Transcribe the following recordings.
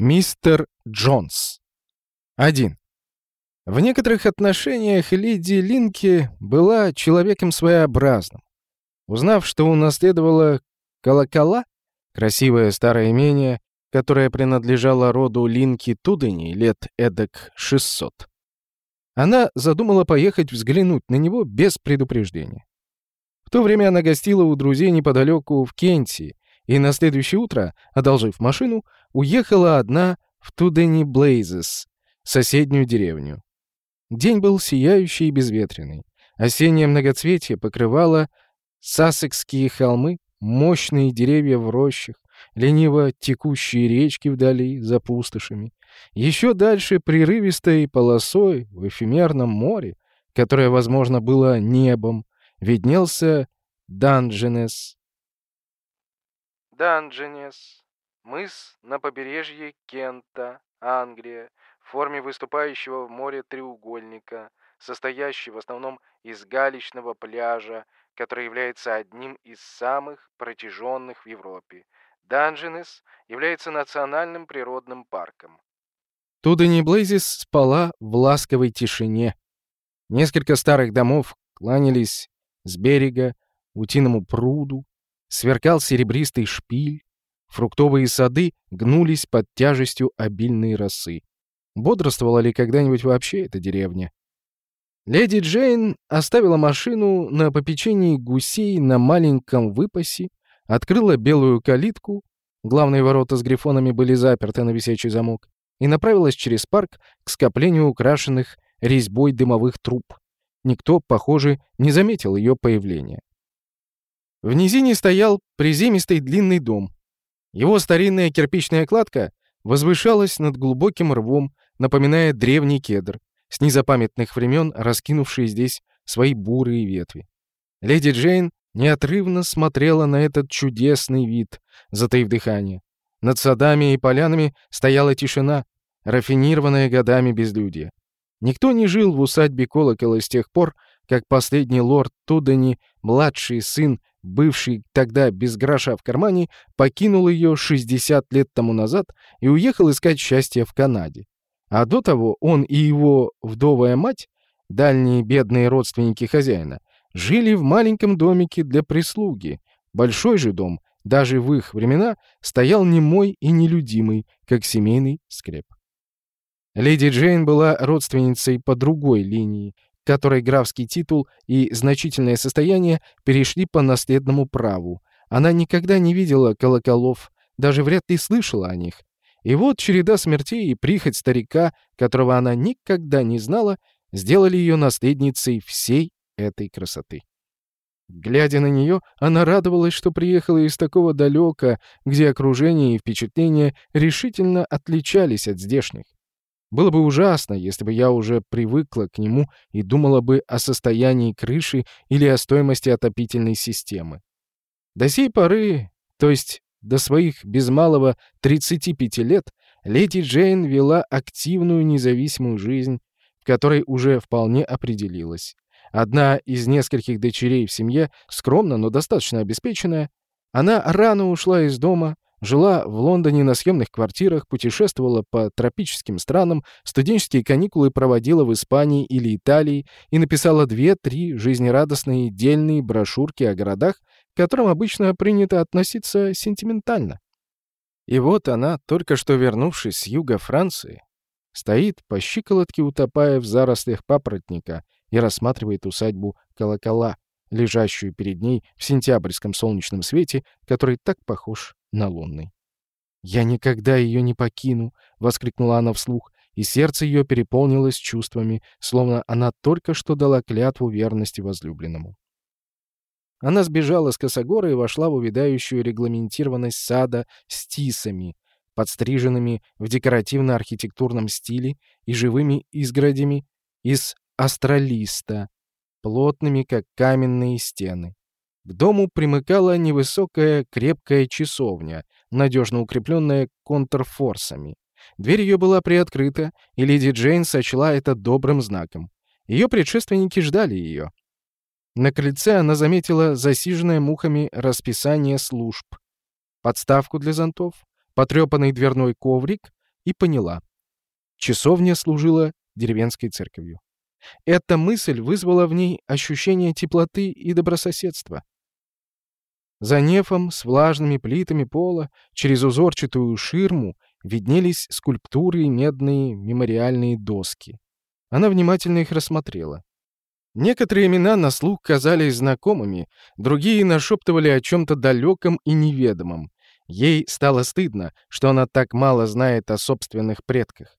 Мистер Джонс. 1. В некоторых отношениях леди Линки была человеком своеобразным. Узнав, что унаследовала колокола, красивое старое имение, которое принадлежало роду Линки Тудени лет эдак 600, она задумала поехать взглянуть на него без предупреждения. В то время она гостила у друзей неподалеку в Кенти, и на следующее утро, одолжив машину, уехала одна в Тудени Блейзес, соседнюю деревню. День был сияющий и безветренный. Осеннее многоцветие покрывало сассекские холмы, мощные деревья в рощах, лениво текущие речки вдали за пустошами. Еще дальше прерывистой полосой в эфемерном море, которое, возможно, было небом, виднелся Данженес. Данженес. Мыс на побережье Кента, Англия, в форме выступающего в море треугольника, состоящий в основном из галечного пляжа, который является одним из самых протяженных в Европе. Данженес является национальным природным парком. Тудани Блейзис спала в ласковой тишине. Несколько старых домов кланялись с берега утиному пруду, сверкал серебристый шпиль, фруктовые сады гнулись под тяжестью обильной росы. Бодрствовала ли когда-нибудь вообще эта деревня? Леди Джейн оставила машину на попечении гусей на маленьком выпасе, открыла белую калитку, главные ворота с грифонами были заперты на висячий замок, и направилась через парк к скоплению украшенных резьбой дымовых труб. Никто, похоже, не заметил ее появления. В низине стоял приземистый длинный дом. Его старинная кирпичная кладка возвышалась над глубоким рвом, напоминая древний кедр, с незапамятных времен раскинувший здесь свои бурые ветви. Леди Джейн неотрывно смотрела на этот чудесный вид, затаив дыхание. Над садами и полянами стояла тишина, рафинированная годами безлюдья. Никто не жил в усадьбе Колокола с тех пор, как последний лорд Тудани, младший сын, бывший тогда без гроша в кармане, покинул ее 60 лет тому назад и уехал искать счастье в Канаде. А до того он и его вдовая мать, дальние бедные родственники хозяина, жили в маленьком домике для прислуги. Большой же дом, даже в их времена, стоял немой и нелюдимый, как семейный скреп. Леди Джейн была родственницей по другой линии, которой графский титул и значительное состояние перешли по наследному праву. Она никогда не видела колоколов, даже вряд ли слышала о них. И вот череда смертей и прихоть старика, которого она никогда не знала, сделали ее наследницей всей этой красоты. Глядя на нее, она радовалась, что приехала из такого далека, где окружение и впечатления решительно отличались от здешних. Было бы ужасно, если бы я уже привыкла к нему и думала бы о состоянии крыши или о стоимости отопительной системы. До сей поры, то есть до своих без малого 35 лет, леди Джейн вела активную независимую жизнь, в которой уже вполне определилась. Одна из нескольких дочерей в семье, скромно, но достаточно обеспеченная, она рано ушла из дома, Жила в Лондоне на съемных квартирах, путешествовала по тропическим странам, студенческие каникулы проводила в Испании или Италии и написала две-три жизнерадостные дельные брошюрки о городах, к которым обычно принято относиться сентиментально. И вот она, только что вернувшись с юга Франции, стоит по щиколотке, утопая в зарослях папоротника, и рассматривает усадьбу Колокола, лежащую перед ней в сентябрьском солнечном свете, который так похож на лунный. «Я никогда ее не покину!» — воскликнула она вслух, и сердце ее переполнилось чувствами, словно она только что дала клятву верности возлюбленному. Она сбежала с косогора и вошла в увядающую регламентированность сада с тисами, подстриженными в декоративно-архитектурном стиле и живыми изгородями из астролиста, плотными, как каменные стены. К дому примыкала невысокая крепкая часовня, надежно укрепленная контрфорсами. Дверь ее была приоткрыта, и леди Джейн сочла это добрым знаком. Ее предшественники ждали ее. На крыльце она заметила засиженное мухами расписание служб, подставку для зонтов, потрепанный дверной коврик, и поняла. Часовня служила деревенской церковью. Эта мысль вызвала в ней ощущение теплоты и добрососедства. За нефом с влажными плитами пола через узорчатую ширму виднелись скульптуры и медные мемориальные доски. Она внимательно их рассмотрела. Некоторые имена на слух казались знакомыми, другие нашептывали о чем-то далеком и неведомом. Ей стало стыдно, что она так мало знает о собственных предках.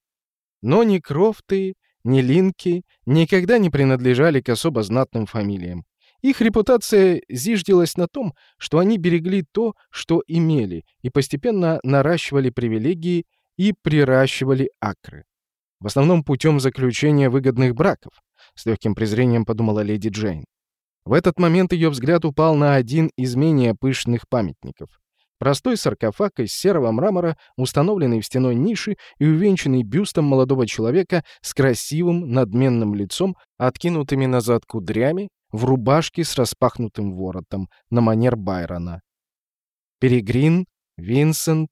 Но ни Крофты, ни Линки никогда не принадлежали к особо знатным фамилиям. Их репутация зиждилась на том, что они берегли то, что имели, и постепенно наращивали привилегии и приращивали акры. В основном путем заключения выгодных браков, с легким презрением подумала леди Джейн. В этот момент ее взгляд упал на один из менее пышных памятников. Простой саркофаг из серого мрамора, установленный в стеной ниши и увенчанный бюстом молодого человека с красивым надменным лицом, откинутыми назад кудрями, в рубашке с распахнутым воротом, на манер Байрона. Перегрин, Винсент,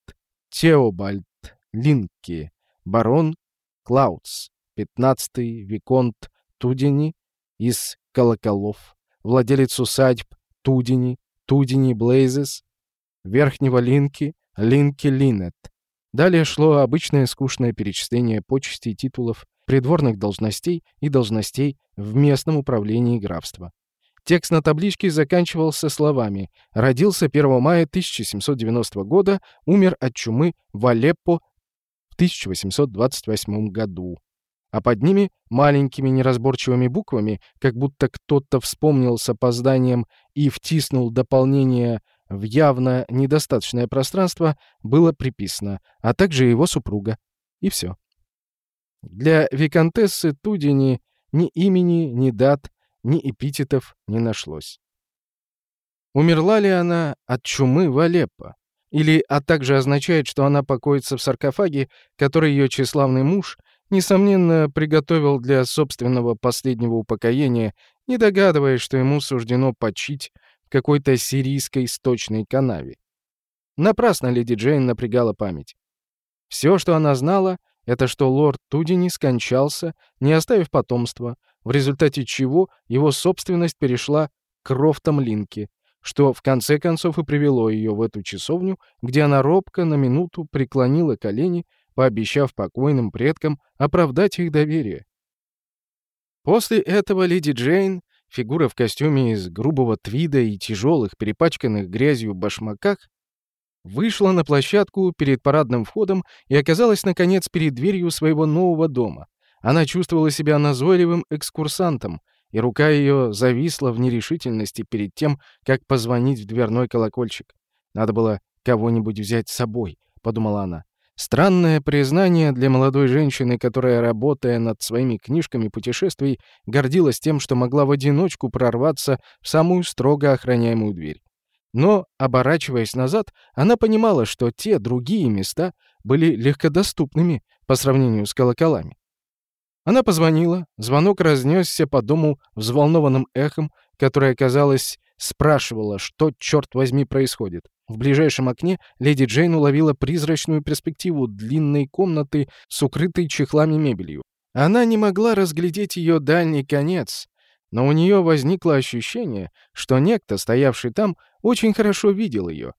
Теобальд, Линки, барон Клаудс, пятнадцатый Виконт Тудини из Колоколов, владелец усадьб Тудини, Тудини Блейзес, Верхнего Линки, Линки Линет. Далее шло обычное скучное перечисление почестей титулов, придворных должностей и должностей в местном управлении графства. Текст на табличке заканчивался словами «Родился 1 мая 1790 года, умер от чумы в Алеппо в 1828 году». А под ними маленькими неразборчивыми буквами, как будто кто-то вспомнил с опозданием и втиснул дополнение в явно недостаточное пространство, было приписано, а также его супруга. И все. Для виконтессы Тудини ни имени, ни дат, ни эпитетов не нашлось. Умерла ли она от чумы в Алеппо? Или, а также означает, что она покоится в саркофаге, который ее тщеславный муж, несомненно, приготовил для собственного последнего упокоения, не догадываясь, что ему суждено почить какой-то сирийской сточной канаве. Напрасно леди Джейн напрягала память. Все, что она знала, это что лорд Тудини скончался, не оставив потомства, в результате чего его собственность перешла к Крофтам Линке, что в конце концов и привело ее в эту часовню, где она робко на минуту преклонила колени, пообещав покойным предкам оправдать их доверие. После этого леди Джейн, фигура в костюме из грубого твида и тяжелых, перепачканных грязью башмаках, вышла на площадку перед парадным входом и оказалась, наконец, перед дверью своего нового дома. Она чувствовала себя назойливым экскурсантом, и рука ее зависла в нерешительности перед тем, как позвонить в дверной колокольчик. «Надо было кого-нибудь взять с собой», — подумала она. Странное признание для молодой женщины, которая, работая над своими книжками путешествий, гордилась тем, что могла в одиночку прорваться в самую строго охраняемую дверь. Но, оборачиваясь назад, она понимала, что те другие места были легкодоступными по сравнению с колоколами. Она позвонила, звонок разнесся по дому взволнованным эхом, которое, казалось, спрашивало, что, черт возьми, происходит. В ближайшем окне леди Джейн уловила призрачную перспективу длинной комнаты с укрытой чехлами мебелью. Она не могла разглядеть ее дальний конец, но у нее возникло ощущение, что некто, стоявший там, очень хорошо видел ее.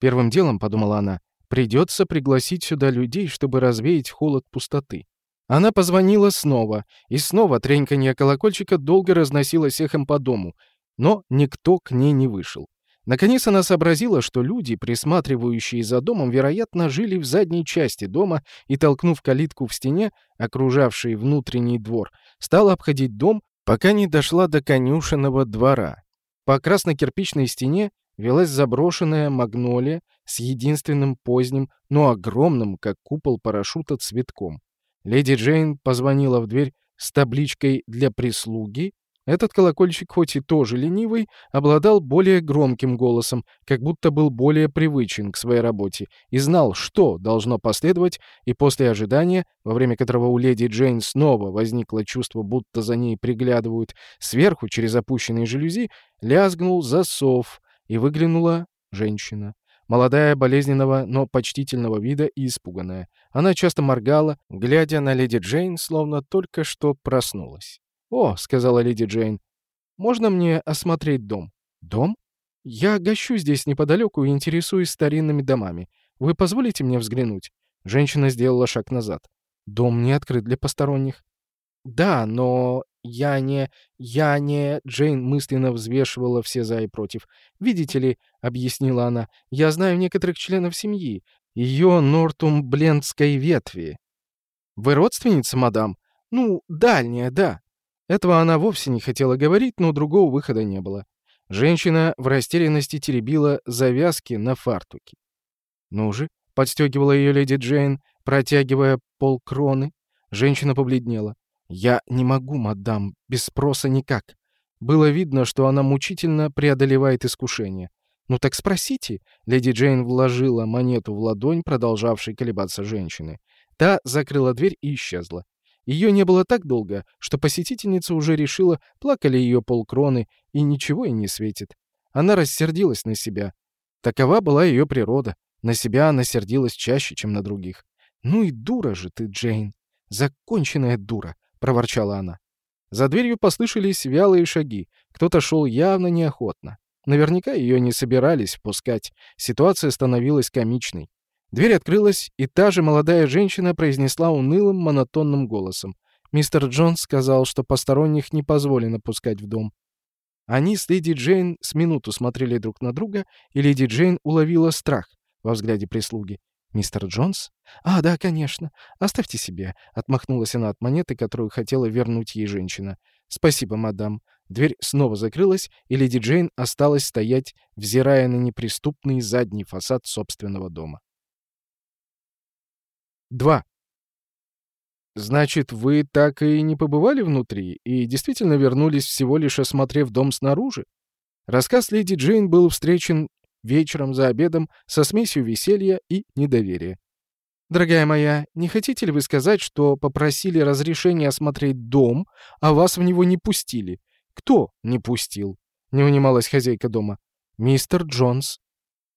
Первым делом, подумала она, придется пригласить сюда людей, чтобы развеять холод пустоты. Она позвонила снова, и снова треньканье колокольчика долго разносилось эхом по дому, но никто к ней не вышел. Наконец она сообразила, что люди, присматривающие за домом, вероятно, жили в задней части дома и, толкнув калитку в стене, окружавшей внутренний двор, стала обходить дом, пока не дошла до конюшенного двора. По красно-кирпичной стене велась заброшенная магнолия с единственным поздним, но огромным, как купол парашюта, цветком. Леди Джейн позвонила в дверь с табличкой «Для прислуги». Этот колокольчик, хоть и тоже ленивый, обладал более громким голосом, как будто был более привычен к своей работе и знал, что должно последовать, и после ожидания, во время которого у леди Джейн снова возникло чувство, будто за ней приглядывают, сверху, через опущенные жалюзи, лязгнул засов, и выглянула женщина. молодая, болезненного, но почтительного вида и испуганная. Она часто моргала, глядя на леди Джейн, словно только что проснулась. «О», — сказала леди Джейн, — «можно мне осмотреть дом?» «Дом? Я гощу здесь неподалеку и интересуюсь старинными домами. Вы позволите мне взглянуть?» Женщина сделала шаг назад. «Дом не открыт для посторонних». «Да, но я не... я не...» Джейн мысленно взвешивала все за и против. «Видите ли», — объяснила она, — «я знаю некоторых членов семьи, ее нортумблендской ветви». «Вы родственница, мадам?» «Ну, дальняя, да». Этого она вовсе не хотела говорить, но другого выхода не было. Женщина в растерянности теребила завязки на фартуке. «Ну же», — подстегивала ее леди Джейн, протягивая полкроны. Женщина побледнела. «Я не могу, мадам, без спроса никак». Было видно, что она мучительно преодолевает искушение. «Ну так спросите». Леди Джейн вложила монету в ладонь, продолжавшей колебаться женщины. Та закрыла дверь и исчезла. Ее не было так долго, что посетительница уже решила, плакали ее полкроны, и ничего ей не светит. Она рассердилась на себя. Такова была ее природа. На себя она сердилась чаще, чем на других. «Ну и дура же ты, Джейн! Законченная дура!» — проворчала она. За дверью послышались вялые шаги. Кто-то шел явно неохотно. Наверняка ее не собирались впускать. Ситуация становилась комичной. Дверь открылась, и та же молодая женщина произнесла унылым, монотонным голосом. Мистер Джонс сказал, что посторонних не позволено пускать в дом. Они с леди Джейн с минуту смотрели друг на друга, и леди Джейн уловила страх во взгляде прислуги. «Мистер Джонс?» «А, да, конечно. Оставьте себе», — отмахнулась она от монеты, которую хотела вернуть ей женщина. «Спасибо, мадам». Дверь снова закрылась, и леди Джейн осталась стоять, взирая на неприступный задний фасад собственного дома. 2. Значит, вы так и не побывали внутри и действительно вернулись всего лишь осмотрев дом снаружи? Рассказ леди Джейн был встречен вечером за обедом со смесью веселья и недоверия. «Дорогая моя, не хотите ли вы сказать, что попросили разрешения осмотреть дом, а вас в него не пустили? Кто не пустил?» — не унималась хозяйка дома. «Мистер Джонс».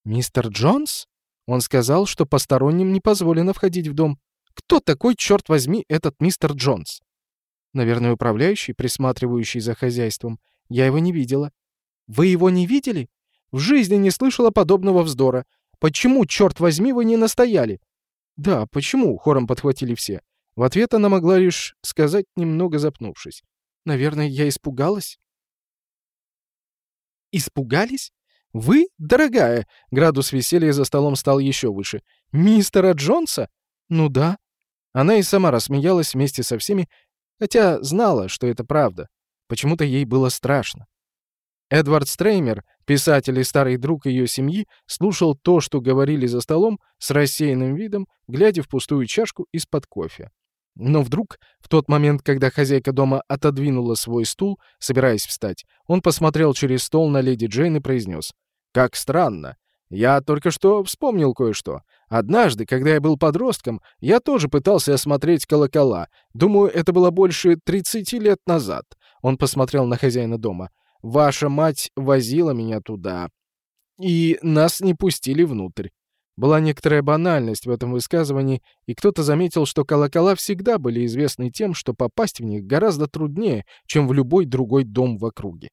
«Мистер Джонс?» Он сказал, что посторонним не позволено входить в дом. Кто такой, черт возьми, этот мистер Джонс? Наверное, управляющий, присматривающий за хозяйством. Я его не видела. Вы его не видели? В жизни не слышала подобного вздора. Почему, черт возьми, вы не настояли? Да, почему? Хором подхватили все. В ответ она могла лишь сказать, немного запнувшись. Наверное, я испугалась. Испугались? «Вы, дорогая!» — градус веселья за столом стал еще выше. «Мистера Джонса?» «Ну да». Она и сама рассмеялась вместе со всеми, хотя знала, что это правда. Почему-то ей было страшно. Эдвард Стреймер, писатель и старый друг ее семьи, слушал то, что говорили за столом, с рассеянным видом, глядя в пустую чашку из-под кофе. Но вдруг, в тот момент, когда хозяйка дома отодвинула свой стул, собираясь встать, он посмотрел через стол на леди Джейн и произнес. «Как странно. Я только что вспомнил кое-что. Однажды, когда я был подростком, я тоже пытался осмотреть колокола. Думаю, это было больше 30 лет назад». Он посмотрел на хозяина дома. «Ваша мать возила меня туда. И нас не пустили внутрь. Была некоторая банальность в этом высказывании, и кто-то заметил, что колокола всегда были известны тем, что попасть в них гораздо труднее, чем в любой другой дом в округе.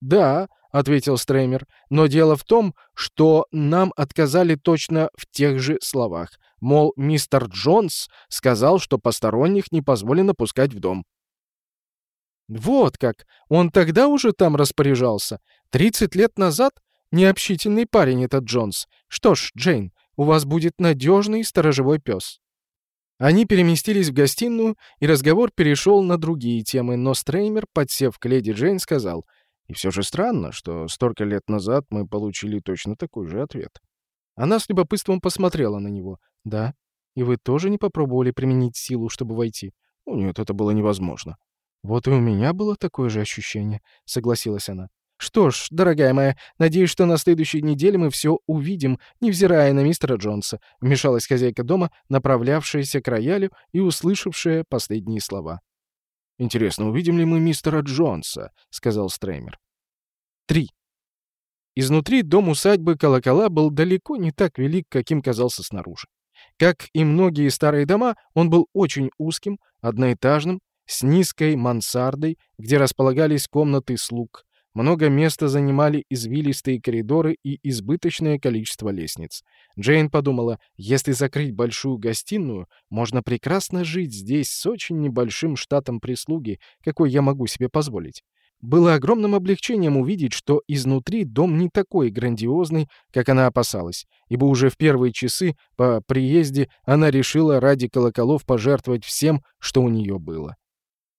«Да», — ответил Стреймер, — «но дело в том, что нам отказали точно в тех же словах. Мол, мистер Джонс сказал, что посторонних не позволено пускать в дом». «Вот как! Он тогда уже там распоряжался? Тридцать лет назад? Необщительный парень этот Джонс. Что ж, Джейн, у вас будет надежный сторожевой пес». Они переместились в гостиную, и разговор перешел на другие темы, но Стреймер, подсев к леди Джейн, сказал, «И все же странно, что столько лет назад мы получили точно такой же ответ». Она с любопытством посмотрела на него. «Да? И вы тоже не попробовали применить силу, чтобы войти?» «О, нет, это было невозможно». «Вот и у меня было такое же ощущение», — согласилась она. «Что ж, дорогая моя, надеюсь, что на следующей неделе мы все увидим, невзирая на мистера Джонса», — вмешалась хозяйка дома, направлявшаяся к роялю и услышавшая последние слова. «Интересно, увидим ли мы мистера Джонса?» — сказал Стреймер. «Три. Изнутри дом усадьбы Колокола был далеко не так велик, каким казался снаружи. Как и многие старые дома, он был очень узким, одноэтажным, с низкой мансардой, где располагались комнаты слуг. Много места занимали извилистые коридоры и избыточное количество лестниц. Джейн подумала, если закрыть большую гостиную, можно прекрасно жить здесь с очень небольшим штатом прислуги, какой я могу себе позволить. Было огромным облегчением увидеть, что изнутри дом не такой грандиозный, как она опасалась, ибо уже в первые часы по приезде она решила ради колоколов пожертвовать всем, что у нее было.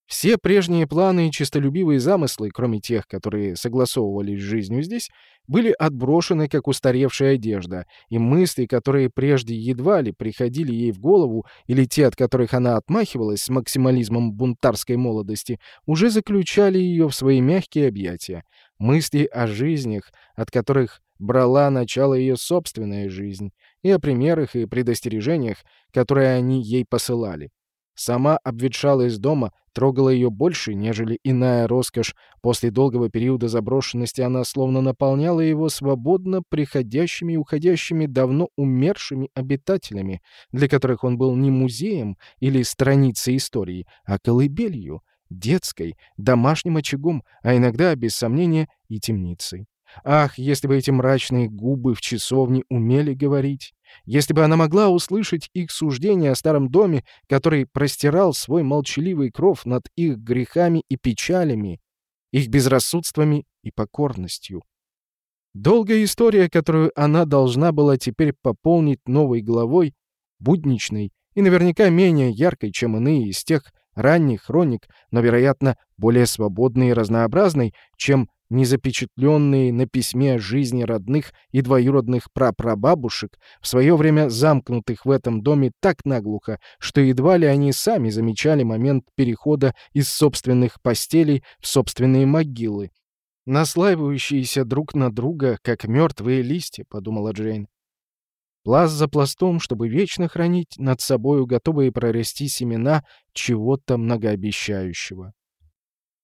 Все прежние планы и честолюбивые замыслы, кроме тех, которые согласовывались с жизнью здесь, были отброшены, как устаревшая одежда, и мысли, которые прежде едва ли приходили ей в голову, или те, от которых она отмахивалась с максимализмом бунтарской молодости, уже заключали ее в свои мягкие объятия. Мысли о жизнях, от которых брала начало ее собственная жизнь, и о примерах и предостережениях, которые они ей посылали. Сама обветшалость дома трогала ее больше, нежели иная роскошь. После долгого периода заброшенности она словно наполняла его свободно приходящими и уходящими давно умершими обитателями, для которых он был не музеем или страницей истории, а колыбелью, детской, домашним очагом, а иногда, без сомнения, и темницей. Ах, если бы эти мрачные губы в часовне умели говорить! Если бы она могла услышать их суждения о старом доме, который простирал свой молчаливый кров над их грехами и печалями, их безрассудствами и покорностью. Долгая история, которую она должна была теперь пополнить новой главой, будничной и наверняка менее яркой, чем иные из тех ранних хроник, но, вероятно, более свободной и разнообразной, чем незапечатленные на письме жизни родных и двоюродных прапрабабушек, в свое время замкнутых в этом доме так наглухо, что едва ли они сами замечали момент перехода из собственных постелей в собственные могилы. «Наслаивающиеся друг на друга, как мертвые листья», — подумала Джейн. Пласт за пластом, чтобы вечно хранить над собою готовые прорасти семена чего-то многообещающего.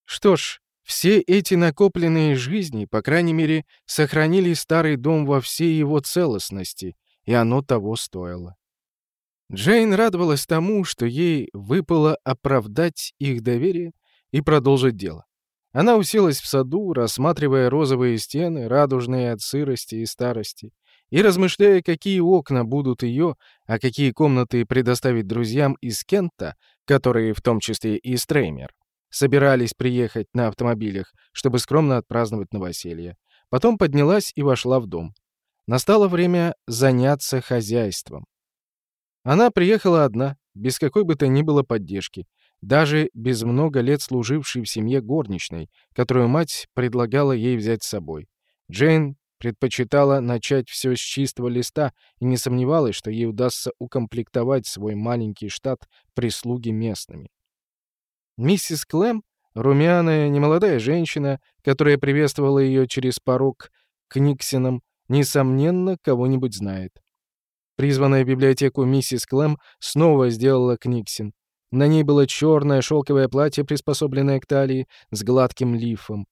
Что ж, все эти накопленные жизни, по крайней мере, сохранили старый дом во всей его целостности, и оно того стоило. Джейн радовалась тому, что ей выпало оправдать их доверие и продолжить дело. Она уселась в саду, рассматривая розовые стены, радужные от сырости и старости, и размышляя, какие окна будут ее, а какие комнаты предоставить друзьям из Кента, которые в том числе и Стреймер собирались приехать на автомобилях, чтобы скромно отпраздновать новоселье. Потом поднялась и вошла в дом. Настало время заняться хозяйством. Она приехала одна, без какой бы то ни было поддержки, даже без много лет служившей в семье горничной, которую мать предлагала ей взять с собой. Джейн предпочитала начать все с чистого листа и не сомневалась, что ей удастся укомплектовать свой маленький штат прислуги местными. Миссис Клэм, румяная, немолодая женщина, которая приветствовала ее через порог к Никсинам, несомненно, кого-нибудь знает. Призванная в библиотеку миссис Клэм снова сделала Книксин. На ней было черное шелковое платье, приспособленное к талии, с гладким лифом.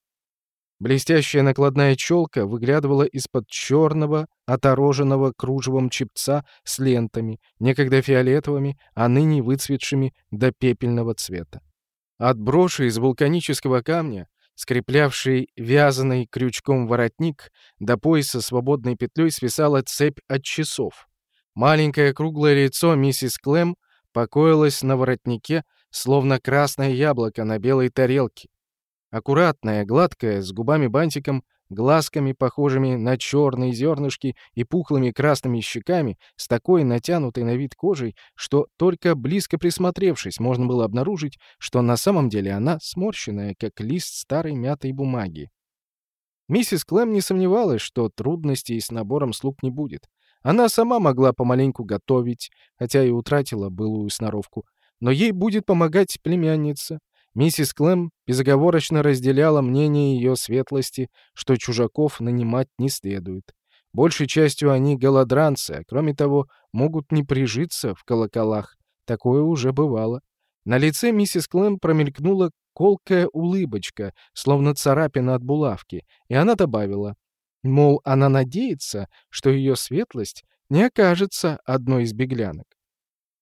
Блестящая накладная челка выглядывала из-под черного, отороженного кружевом чепца с лентами, некогда фиолетовыми, а ныне выцветшими до пепельного цвета. От из вулканического камня, скреплявшей вязаный крючком воротник, до пояса свободной петлей свисала цепь от часов. Маленькое круглое лицо миссис Клэм покоилось на воротнике, словно красное яблоко на белой тарелке. Аккуратное, гладкое, с губами-бантиком, глазками, похожими на черные зернышки и пухлыми красными щеками, с такой натянутой на вид кожей, что только близко присмотревшись, можно было обнаружить, что на самом деле она сморщенная, как лист старой мятой бумаги. Миссис Клэм не сомневалась, что трудностей с набором слуг не будет. Она сама могла помаленьку готовить, хотя и утратила былую сноровку. Но ей будет помогать племянница, Миссис Клэм безоговорочно разделяла мнение ее светлости, что чужаков нанимать не следует. Большей частью они голодранцы, а кроме того, могут не прижиться в колоколах. Такое уже бывало. На лице миссис Клэм промелькнула колкая улыбочка, словно царапина от булавки, и она добавила. Мол, она надеется, что ее светлость не окажется одной из беглянок.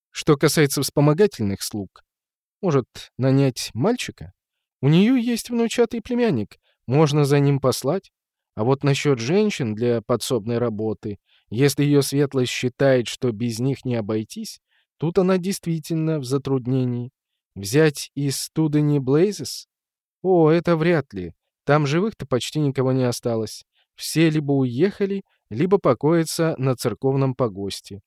Что касается вспомогательных слуг, может, нанять мальчика? У нее есть внучатый племянник, можно за ним послать. А вот насчет женщин для подсобной работы, если ее светлость считает, что без них не обойтись, тут она действительно в затруднении. Взять из Студени Блейзес? О, это вряд ли. Там живых-то почти никого не осталось. Все либо уехали, либо покоятся на церковном погосте.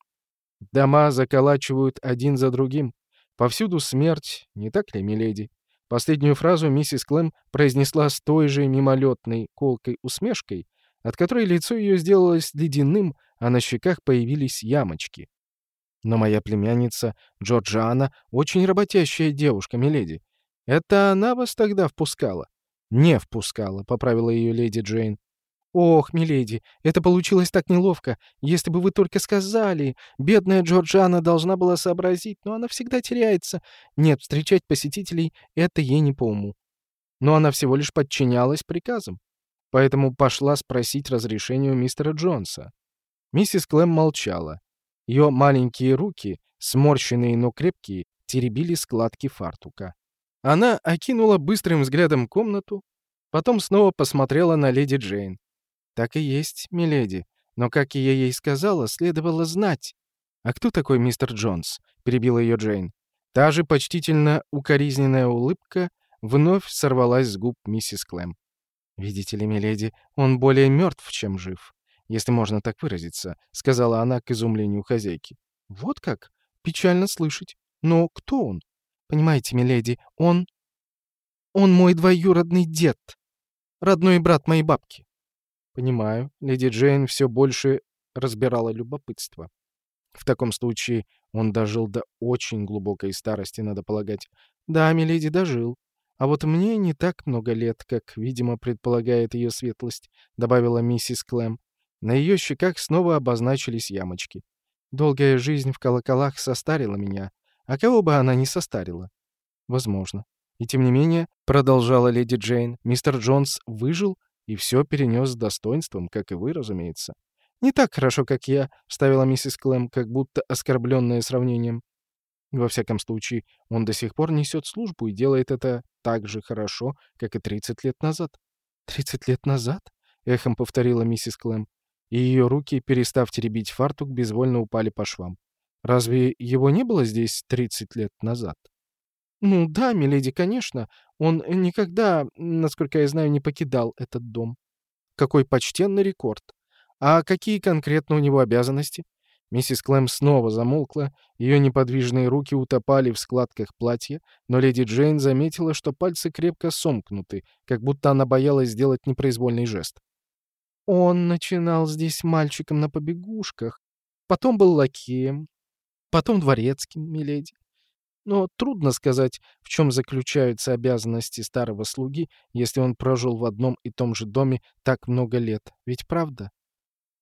Дома заколачивают один за другим. Повсюду смерть, не так ли, миледи? Последнюю фразу миссис Клэм произнесла с той же мимолетной колкой усмешкой, от которой лицо ее сделалось ледяным, а на щеках появились ямочки. Но моя племянница Джорджиана очень работящая девушка, миледи. Это она вас тогда впускала? Не впускала, поправила ее леди Джейн. «Ох, миледи, это получилось так неловко. Если бы вы только сказали. Бедная Джорджана должна была сообразить, но она всегда теряется. Нет, встречать посетителей — это ей не по уму. Но она всего лишь подчинялась приказам. Поэтому пошла спросить разрешения у мистера Джонса. Миссис Клэм молчала. Ее маленькие руки, сморщенные, но крепкие, теребили складки фартука. Она окинула быстрым взглядом комнату, потом снова посмотрела на леди Джейн. «Так и есть, миледи. Но, как я ей сказала, следовало знать». «А кто такой мистер Джонс?» — перебила ее Джейн. Та же почтительно укоризненная улыбка вновь сорвалась с губ миссис Клэм. «Видите ли, миледи, он более мертв, чем жив, если можно так выразиться», — сказала она к изумлению хозяйки. «Вот как? Печально слышать. Но кто он? Понимаете, миледи, он... Он мой двоюродный дед, родной брат моей бабки. Понимаю. Леди Джейн все больше разбирала любопытство. В таком случае он дожил до очень глубокой старости, надо полагать. Да, миледи, дожил. А вот мне не так много лет, как, видимо, предполагает ее светлость, добавила миссис Клэм. На ее щеках снова обозначились ямочки. Долгая жизнь в колоколах состарила меня. А кого бы она не состарила? Возможно. И тем не менее, продолжала леди Джейн, мистер Джонс выжил и все перенес с достоинством, как и вы, разумеется. «Не так хорошо, как я», — вставила миссис Клэм, как будто оскорбленная сравнением. Во всяком случае, он до сих пор несет службу и делает это так же хорошо, как и 30 лет назад. «Тридцать лет назад?» — эхом повторила миссис Клэм. И ее руки, перестав теребить фартук, безвольно упали по швам. «Разве его не было здесь 30 лет назад?» «Ну да, миледи, конечно. Он никогда, насколько я знаю, не покидал этот дом. Какой почтенный рекорд. А какие конкретно у него обязанности?» Миссис Клэм снова замолкла, ее неподвижные руки утопали в складках платья, но леди Джейн заметила, что пальцы крепко сомкнуты, как будто она боялась сделать непроизвольный жест. «Он начинал здесь мальчиком на побегушках, потом был лакеем, потом дворецким, миледи. Но трудно сказать, в чем заключаются обязанности старого слуги, если он прожил в одном и том же доме так много лет. Ведь правда?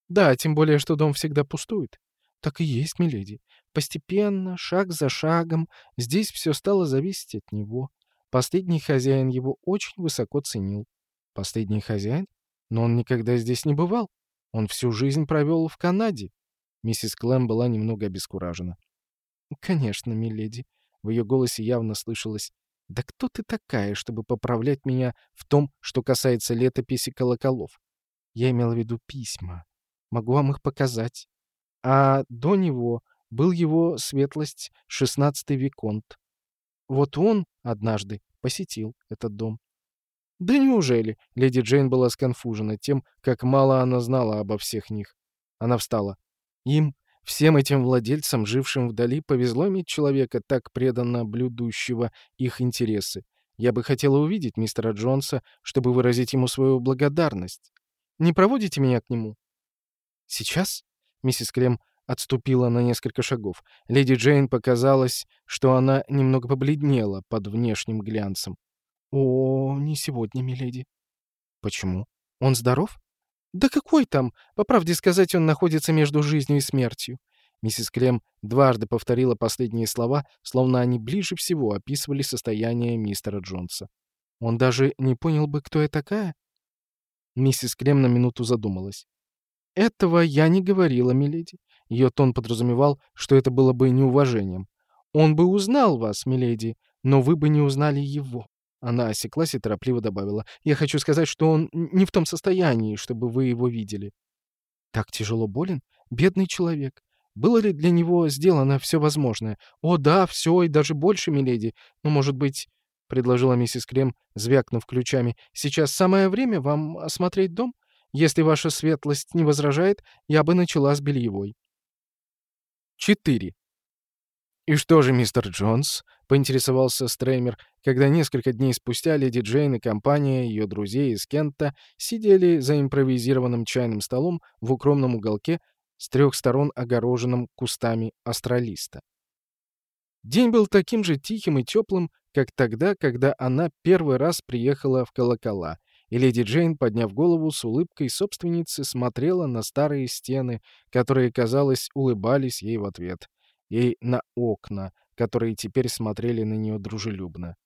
Да, тем более, что дом всегда пустует. Так и есть, миледи. Постепенно, шаг за шагом, здесь все стало зависеть от него. Последний хозяин его очень высоко ценил. Последний хозяин? Но он никогда здесь не бывал. Он всю жизнь провел в Канаде. Миссис Клэм была немного обескуражена. «Конечно, миледи. В ее голосе явно слышалось «Да кто ты такая, чтобы поправлять меня в том, что касается летописи колоколов?» Я имел в виду письма. Могу вам их показать. А до него был его светлость шестнадцатый Виконт. Вот он однажды посетил этот дом. Да неужели? Леди Джейн была сконфужена тем, как мало она знала обо всех них. Она встала. Им Всем этим владельцам, жившим вдали, повезло иметь человека, так преданно блюдущего их интересы. Я бы хотела увидеть мистера Джонса, чтобы выразить ему свою благодарность. Не проводите меня к нему?» «Сейчас?» — миссис Клем отступила на несколько шагов. Леди Джейн показалось, что она немного побледнела под внешним глянцем. «О, не сегодня, миледи». «Почему? Он здоров?» «Да какой там? По правде сказать, он находится между жизнью и смертью». Миссис Клем дважды повторила последние слова, словно они ближе всего описывали состояние мистера Джонса. «Он даже не понял бы, кто я такая?» Миссис Клем на минуту задумалась. «Этого я не говорила, миледи». Ее тон подразумевал, что это было бы неуважением. «Он бы узнал вас, миледи, но вы бы не узнали его». Она осеклась и торопливо добавила. «Я хочу сказать, что он не в том состоянии, чтобы вы его видели». «Так тяжело болен? Бедный человек. Было ли для него сделано все возможное? О, да, все и даже больше, миледи. Ну, может быть, — предложила миссис Крем, звякнув ключами, — сейчас самое время вам осмотреть дом? Если ваша светлость не возражает, я бы начала с бельевой. 4. «И что же, мистер Джонс?» — поинтересовался Стреймер, когда несколько дней спустя леди Джейн и компания ее друзей из Кента сидели за импровизированным чайным столом в укромном уголке с трех сторон огороженным кустами астралиста. День был таким же тихим и теплым, как тогда, когда она первый раз приехала в колокола, и леди Джейн, подняв голову с улыбкой собственницы, смотрела на старые стены, которые, казалось, улыбались ей в ответ, и на окна, которые теперь смотрели на нее дружелюбно.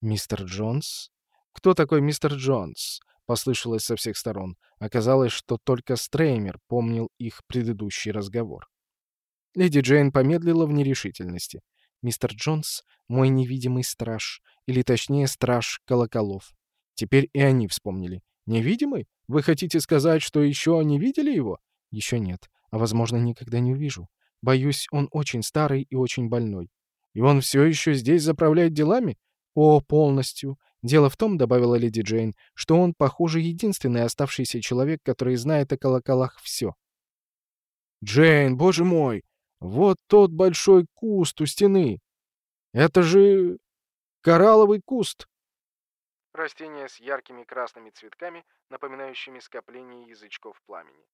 «Мистер Джонс? Кто такой мистер Джонс?» послышалось со всех сторон. Оказалось, что только Стреймер помнил их предыдущий разговор. Леди Джейн помедлила в нерешительности. «Мистер Джонс — мой невидимый страж, или точнее страж колоколов». Теперь и они вспомнили. «Невидимый? Вы хотите сказать, что еще не видели его?» «Еще нет, а, возможно, никогда не увижу. Боюсь, он очень старый и очень больной». «И он все еще здесь заправляет делами?» «О, полностью. Дело в том, — добавила леди Джейн, — что он, похоже, единственный оставшийся человек, который знает о колоколах все. «Джейн, боже мой! Вот тот большой куст у стены! Это же коралловый куст!» Растение с яркими красными цветками, напоминающими скопление язычков пламени.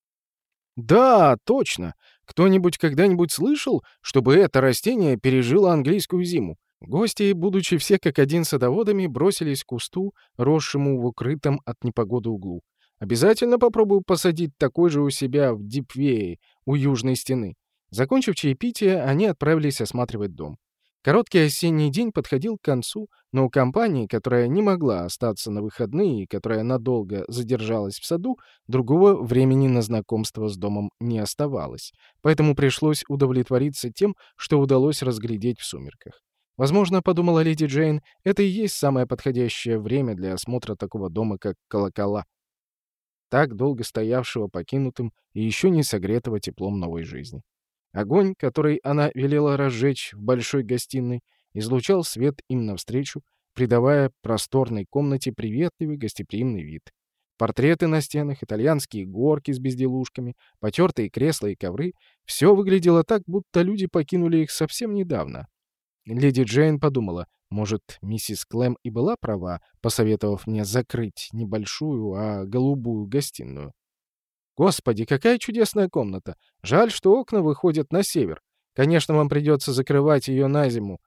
«Да, точно! Кто-нибудь когда-нибудь слышал, чтобы это растение пережило английскую зиму? Гости, будучи все как один садоводами, бросились к кусту, росшему в укрытом от непогоды углу. Обязательно попробую посадить такой же у себя в Дипвее, у южной стены. Закончив чаепитие, они отправились осматривать дом. Короткий осенний день подходил к концу, но у компании, которая не могла остаться на выходные и которая надолго задержалась в саду, другого времени на знакомство с домом не оставалось, поэтому пришлось удовлетвориться тем, что удалось разглядеть в сумерках. Возможно, подумала леди Джейн, это и есть самое подходящее время для осмотра такого дома, как колокола, так долго стоявшего покинутым и еще не согретого теплом новой жизни. Огонь, который она велела разжечь в большой гостиной, излучал свет им навстречу, придавая просторной комнате приветливый гостеприимный вид. Портреты на стенах, итальянские горки с безделушками, потертые кресла и ковры — все выглядело так, будто люди покинули их совсем недавно, Леди Джейн подумала, может, миссис Клэм и была права, посоветовав мне закрыть небольшую, а голубую гостиную. Господи, какая чудесная комната! Жаль, что окна выходят на север. Конечно, вам придется закрывать ее на зиму.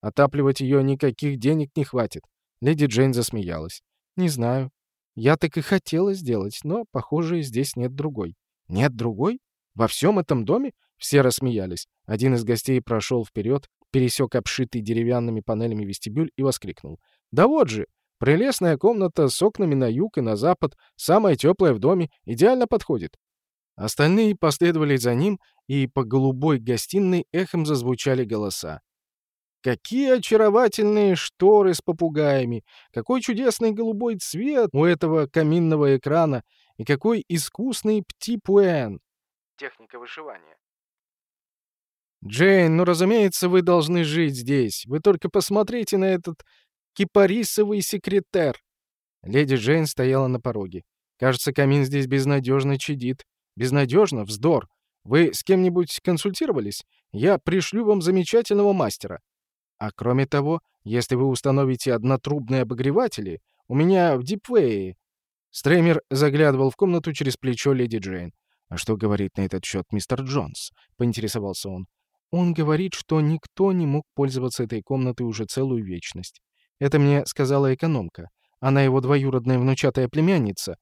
Отапливать ее никаких денег не хватит. Леди Джейн засмеялась. Не знаю. Я так и хотела сделать, но, похоже, здесь нет другой. Нет другой? Во всем этом доме? Все рассмеялись. Один из гостей прошел вперед, пересек обшитый деревянными панелями вестибюль и воскликнул. «Да вот же! Прелестная комната с окнами на юг и на запад, самая теплая в доме, идеально подходит». Остальные последовали за ним, и по голубой гостиной эхом зазвучали голоса. Какие очаровательные шторы с попугаями! Какой чудесный голубой цвет у этого каминного экрана! И какой искусный птипуэн! Техника вышивания. «Джейн, ну, разумеется, вы должны жить здесь. Вы только посмотрите на этот кипарисовый секретер». Леди Джейн стояла на пороге. «Кажется, камин здесь безнадежно чадит. Безнадежно? Вздор. Вы с кем-нибудь консультировались? Я пришлю вам замечательного мастера. А кроме того, если вы установите однотрубные обогреватели, у меня в Дипвее...» Стреймер заглядывал в комнату через плечо леди Джейн. «А что говорит на этот счет мистер Джонс?» — поинтересовался он. Он говорит, что никто не мог пользоваться этой комнатой уже целую вечность. Это мне сказала экономка. Она его двоюродная внучатая племянница.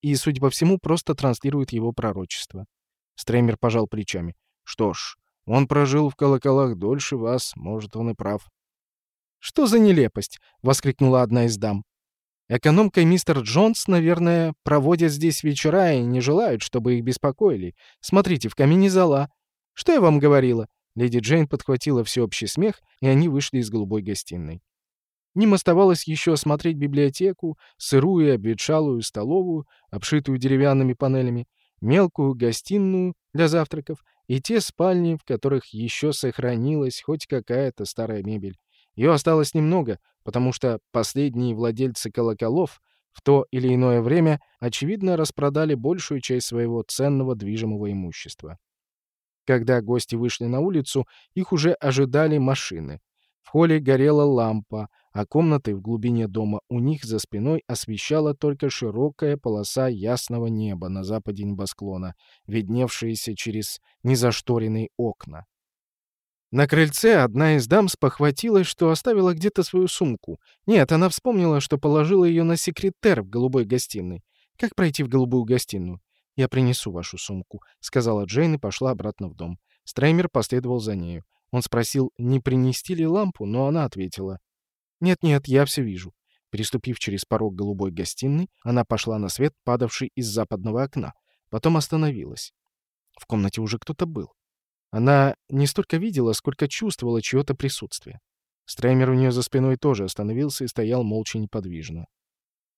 И, судя по всему, просто транслирует его пророчество. Стремер пожал плечами. Что ж, он прожил в колоколах дольше вас, может, он и прав. «Что за нелепость?» — воскликнула одна из дам. Экономка и мистер Джонс, наверное, проводят здесь вечера и не желают, чтобы их беспокоили. Смотрите, в камине зала. Что я вам говорила?» Леди Джейн подхватила всеобщий смех, и они вышли из голубой гостиной. Ним оставалось еще осмотреть библиотеку, сырую и обветшалую столовую, обшитую деревянными панелями, мелкую гостиную для завтраков и те спальни, в которых еще сохранилась хоть какая-то старая мебель. Ее осталось немного, потому что последние владельцы колоколов в то или иное время, очевидно, распродали большую часть своего ценного движимого имущества. Когда гости вышли на улицу, их уже ожидали машины. В холле горела лампа, а комнаты в глубине дома у них за спиной освещала только широкая полоса ясного неба на западе небосклона, видневшаяся через незашторенные окна. На крыльце одна из дам спохватилась, что оставила где-то свою сумку. Нет, она вспомнила, что положила ее на секретер в голубой гостиной. Как пройти в голубую гостиную? «Я принесу вашу сумку», — сказала Джейн и пошла обратно в дом. Стреймер последовал за нею. Он спросил, не принести ли лампу, но она ответила. «Нет-нет, я все вижу». Переступив через порог голубой гостиной, она пошла на свет, падавший из западного окна. Потом остановилась. В комнате уже кто-то был. Она не столько видела, сколько чувствовала чье-то присутствие. Стреймер у нее за спиной тоже остановился и стоял молча неподвижно.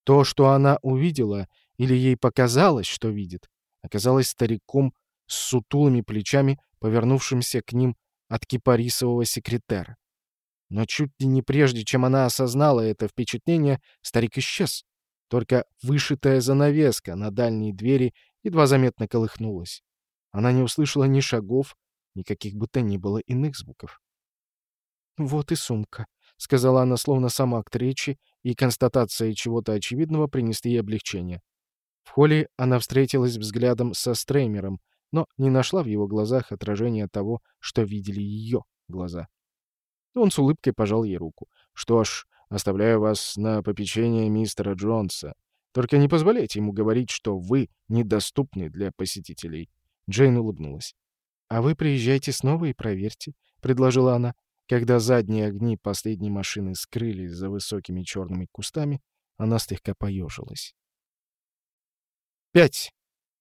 То, что она увидела, или ей показалось, что видит, оказалось стариком с сутулыми плечами, повернувшимся к ним от кипарисового секретера. Но чуть ли не прежде, чем она осознала это впечатление, старик исчез. Только вышитая занавеска на дальней двери едва заметно колыхнулась. Она не услышала ни шагов, Никаких бы то ни было иных звуков. «Вот и сумка», — сказала она словно сама к речи, и констатация чего-то очевидного принесли ей облегчение. В холле она встретилась взглядом со Стреймером, но не нашла в его глазах отражения того, что видели ее глаза. Он с улыбкой пожал ей руку. «Что ж, оставляю вас на попечение мистера Джонса. Только не позволяйте ему говорить, что вы недоступны для посетителей». Джейн улыбнулась. «А вы приезжайте снова и проверьте», — предложила она. Когда задние огни последней машины скрылись за высокими черными кустами, она слегка поежилась. 5.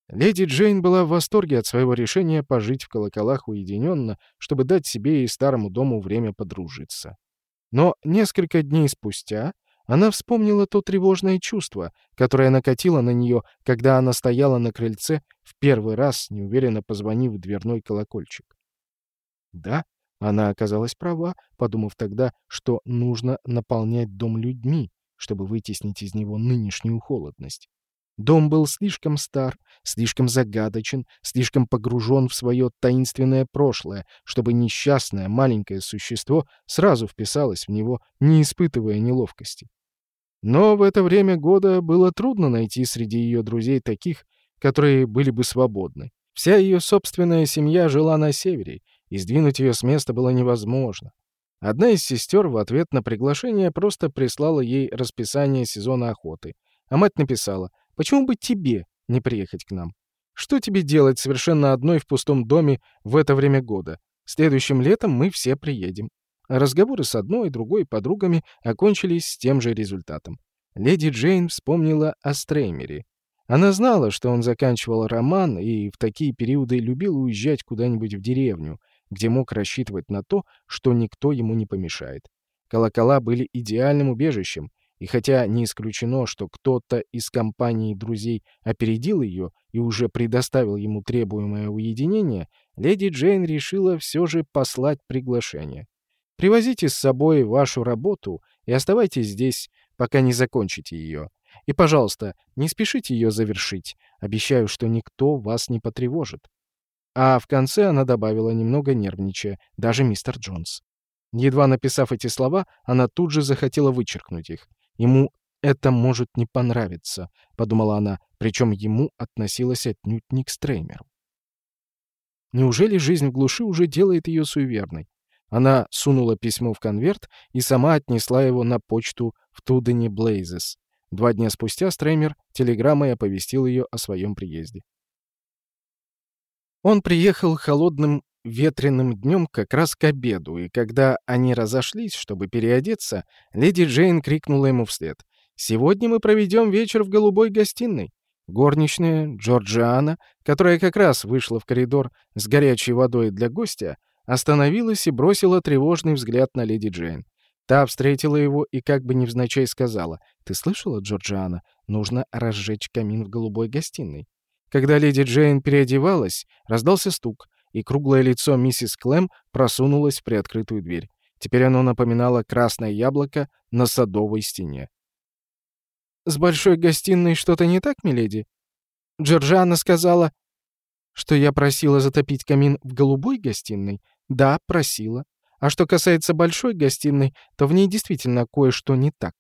Леди Джейн была в восторге от своего решения пожить в колоколах уединенно, чтобы дать себе и старому дому время подружиться. Но несколько дней спустя она вспомнила то тревожное чувство, которое накатило на нее, когда она стояла на крыльце, в первый раз неуверенно позвонив в дверной колокольчик. Да, она оказалась права, подумав тогда, что нужно наполнять дом людьми, чтобы вытеснить из него нынешнюю холодность. Дом был слишком стар, слишком загадочен, слишком погружен в свое таинственное прошлое, чтобы несчастное маленькое существо сразу вписалось в него, не испытывая неловкости. Но в это время года было трудно найти среди ее друзей таких, которые были бы свободны. Вся ее собственная семья жила на севере, и сдвинуть ее с места было невозможно. Одна из сестер в ответ на приглашение просто прислала ей расписание сезона охоты, а мать написала — Почему бы тебе не приехать к нам? Что тебе делать совершенно одной в пустом доме в это время года? Следующим летом мы все приедем». разговоры с одной и другой подругами окончились с тем же результатом. Леди Джейн вспомнила о Стреймере. Она знала, что он заканчивал роман и в такие периоды любил уезжать куда-нибудь в деревню, где мог рассчитывать на то, что никто ему не помешает. Колокола были идеальным убежищем, и хотя не исключено, что кто-то из компании друзей опередил ее и уже предоставил ему требуемое уединение, леди Джейн решила все же послать приглашение. «Привозите с собой вашу работу и оставайтесь здесь, пока не закончите ее. И, пожалуйста, не спешите ее завершить. Обещаю, что никто вас не потревожит». А в конце она добавила, немного нервничая, даже мистер Джонс. Едва написав эти слова, она тут же захотела вычеркнуть их. Ему это может не понравиться, подумала она, причем ему относилась отнюдь не к Стреймеру. Неужели жизнь в глуши уже делает ее суеверной? Она сунула письмо в конверт и сама отнесла его на почту в Тудени Блейзес. Два дня спустя Стреймер телеграммой оповестил ее о своем приезде. Он приехал холодным ветреным днем как раз к обеду, и когда они разошлись, чтобы переодеться, леди Джейн крикнула ему вслед. Сегодня мы проведем вечер в голубой гостиной. Горничная Джорджиана, которая как раз вышла в коридор с горячей водой для гостя, остановилась и бросила тревожный взгляд на леди Джейн. Та встретила его и как бы невзначай сказала, «Ты слышала, Джорджиана? Нужно разжечь камин в голубой гостиной». Когда леди Джейн переодевалась, раздался стук, и круглое лицо миссис Клэм просунулось в приоткрытую дверь. Теперь оно напоминало красное яблоко на садовой стене. «С большой гостиной что-то не так, миледи?» Джорджиана сказала, что я просила затопить камин в голубой гостиной. Да, просила. А что касается большой гостиной, то в ней действительно кое-что не так.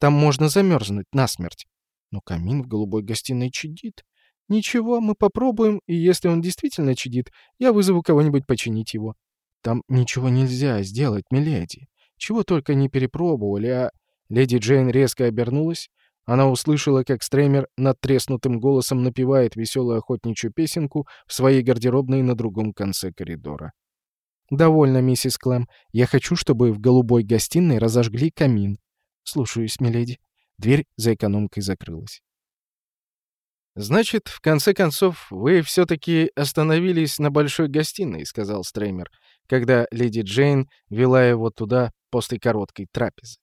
Там можно замерзнуть насмерть. Но камин в голубой гостиной чадит. Ничего, мы попробуем, и если он действительно чадит, я вызову кого-нибудь починить его. Там ничего нельзя сделать, миледи. Чего только не перепробовали, а... Леди Джейн резко обернулась, она услышала, как Стремер над треснутым голосом напевает веселую охотничью песенку в своей гардеробной на другом конце коридора. «Довольно, миссис Клэм. Я хочу, чтобы в голубой гостиной разожгли камин». «Слушаюсь, миледи». Дверь за экономкой закрылась. «Значит, в конце концов, вы все-таки остановились на большой гостиной», — сказал Стреймер, когда леди Джейн вела его туда после короткой трапезы.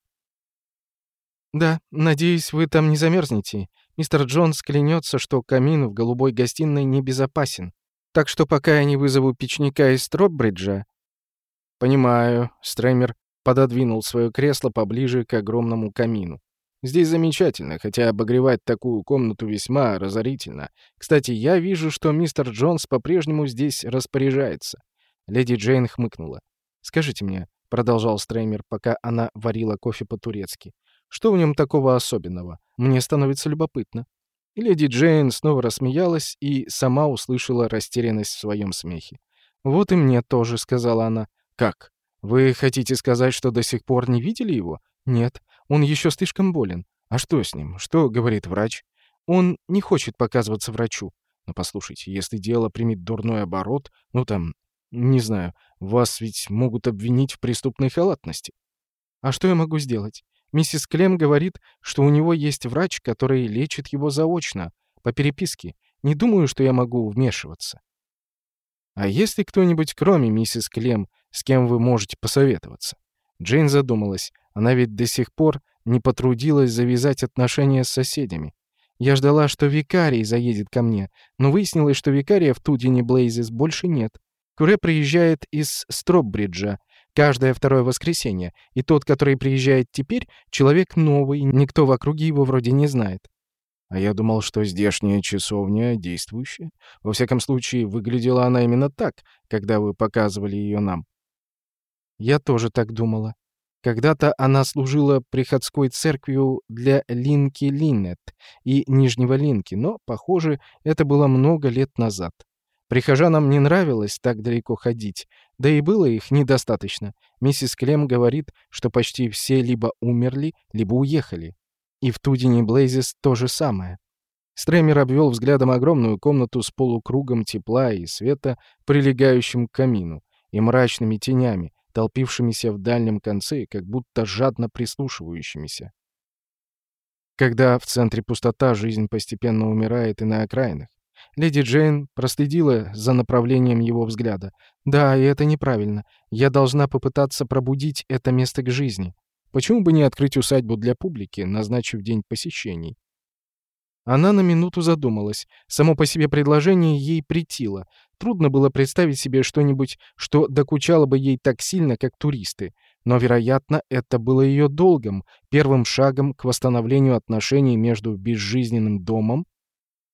«Да, надеюсь, вы там не замерзнете. Мистер Джонс клянется, что камин в голубой гостиной небезопасен. Так что пока я не вызову печника из Строббриджа...» «Понимаю», — Стреймер пододвинул свое кресло поближе к огромному камину. «Здесь замечательно, хотя обогревать такую комнату весьма разорительно. Кстати, я вижу, что мистер Джонс по-прежнему здесь распоряжается». Леди Джейн хмыкнула. «Скажите мне», — продолжал Стреймер, пока она варила кофе по-турецки, что в нем такого особенного? Мне становится любопытно». И леди Джейн снова рассмеялась и сама услышала растерянность в своем смехе. «Вот и мне тоже», — сказала она. «Как? Вы хотите сказать, что до сих пор не видели его?» «Нет, он еще слишком болен. А что с ним? Что говорит врач?» «Он не хочет показываться врачу». «Но послушайте, если дело примет дурной оборот, ну там, не знаю, вас ведь могут обвинить в преступной халатности». «А что я могу сделать? Миссис Клем говорит, что у него есть врач, который лечит его заочно, по переписке. Не думаю, что я могу вмешиваться. А есть ли кто-нибудь, кроме миссис Клем, с кем вы можете посоветоваться? Джейн задумалась. Она ведь до сих пор не потрудилась завязать отношения с соседями. Я ждала, что викарий заедет ко мне, но выяснилось, что викария в Тудине Блейзис больше нет. Куре приезжает из Строббриджа, Каждое второе воскресенье. И тот, который приезжает теперь, человек новый, никто в округе его вроде не знает. А я думал, что здешняя часовня действующая. Во всяком случае, выглядела она именно так, когда вы показывали ее нам. Я тоже так думала. Когда-то она служила приходской церковью для Линки Линнет и Нижнего Линки, но, похоже, это было много лет назад. Прихожанам не нравилось так далеко ходить, да и было их недостаточно. Миссис Клем говорит, что почти все либо умерли, либо уехали. И в Тудине Блейзис то же самое. Стремер обвел взглядом огромную комнату с полукругом тепла и света, прилегающим к камину, и мрачными тенями, толпившимися в дальнем конце, как будто жадно прислушивающимися. Когда в центре пустота, жизнь постепенно умирает и на окраинах. Леди Джейн проследила за направлением его взгляда. «Да, и это неправильно. Я должна попытаться пробудить это место к жизни. Почему бы не открыть усадьбу для публики, назначив день посещений?» Она на минуту задумалась. Само по себе предложение ей притило. Трудно было представить себе что-нибудь, что докучало бы ей так сильно, как туристы. Но, вероятно, это было ее долгом, первым шагом к восстановлению отношений между безжизненным домом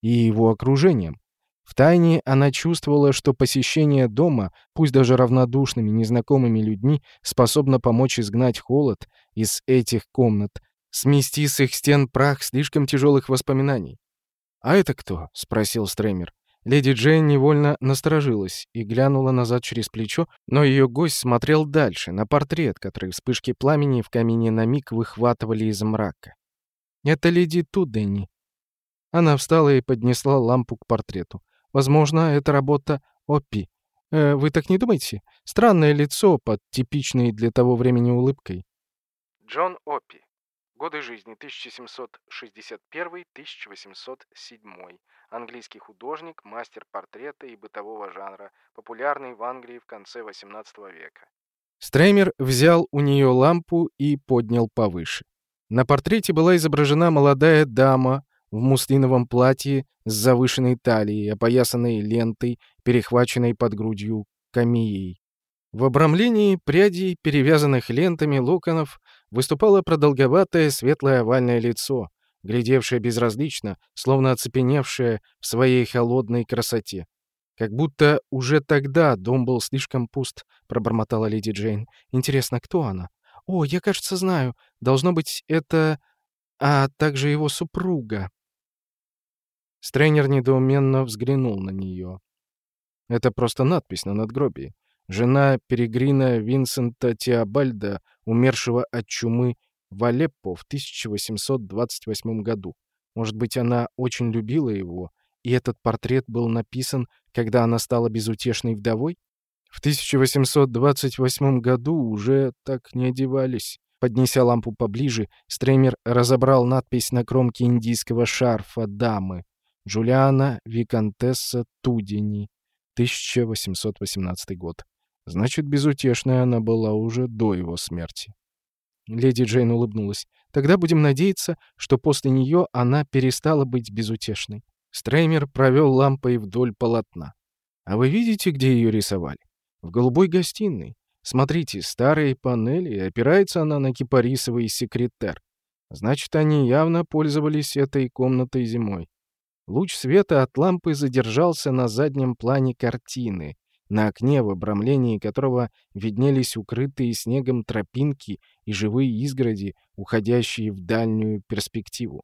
и его окружением. Втайне она чувствовала, что посещение дома, пусть даже равнодушными, незнакомыми людьми, способно помочь изгнать холод из этих комнат, смести с их стен прах слишком тяжелых воспоминаний. «А это кто?» — спросил Стремер. Леди Джейн невольно насторожилась и глянула назад через плечо, но ее гость смотрел дальше, на портрет, который вспышки пламени в камине на миг выхватывали из мрака. «Это леди Туденни», она встала и поднесла лампу к портрету. Возможно, это работа Оппи. Э, вы так не думаете? Странное лицо под типичной для того времени улыбкой. Джон Оппи. Годы жизни 1761-1807. Английский художник, мастер портрета и бытового жанра, популярный в Англии в конце XVIII века. Стреймер взял у нее лампу и поднял повыше. На портрете была изображена молодая дама в муслиновом платье с завышенной талией, опоясанной лентой, перехваченной под грудью камеей. В обрамлении прядей, перевязанных лентами локонов, выступало продолговатое светлое овальное лицо, глядевшее безразлично, словно оцепеневшее в своей холодной красоте. «Как будто уже тогда дом был слишком пуст», — пробормотала леди Джейн. «Интересно, кто она?» «О, я, кажется, знаю. Должно быть, это... А также его супруга». Стрейнер недоуменно взглянул на нее. «Это просто надпись на надгробии жена Перегрина Винсента Теобальда, умершего от чумы в Алеппо в 1828 году. Может быть, она очень любила его, и этот портрет был написан, когда она стала безутешной вдовой? В 1828 году уже так не одевались. Поднеся лампу поближе, Стреймер разобрал надпись на кромке индийского шарфа дамы. Джулиана Викантесса Тудини, 1818 год. Значит, безутешная она была уже до его смерти. Леди Джейн улыбнулась. Тогда будем надеяться, что после нее она перестала быть безутешной. Стреймер провел лампой вдоль полотна. А вы видите, где ее рисовали? В голубой гостиной. Смотрите, старые панели, опирается она на кипарисовый секретер. Значит, они явно пользовались этой комнатой зимой. Луч света от лампы задержался на заднем плане картины, на окне, в обрамлении которого виднелись укрытые снегом тропинки и живые изгороди, уходящие в дальнюю перспективу.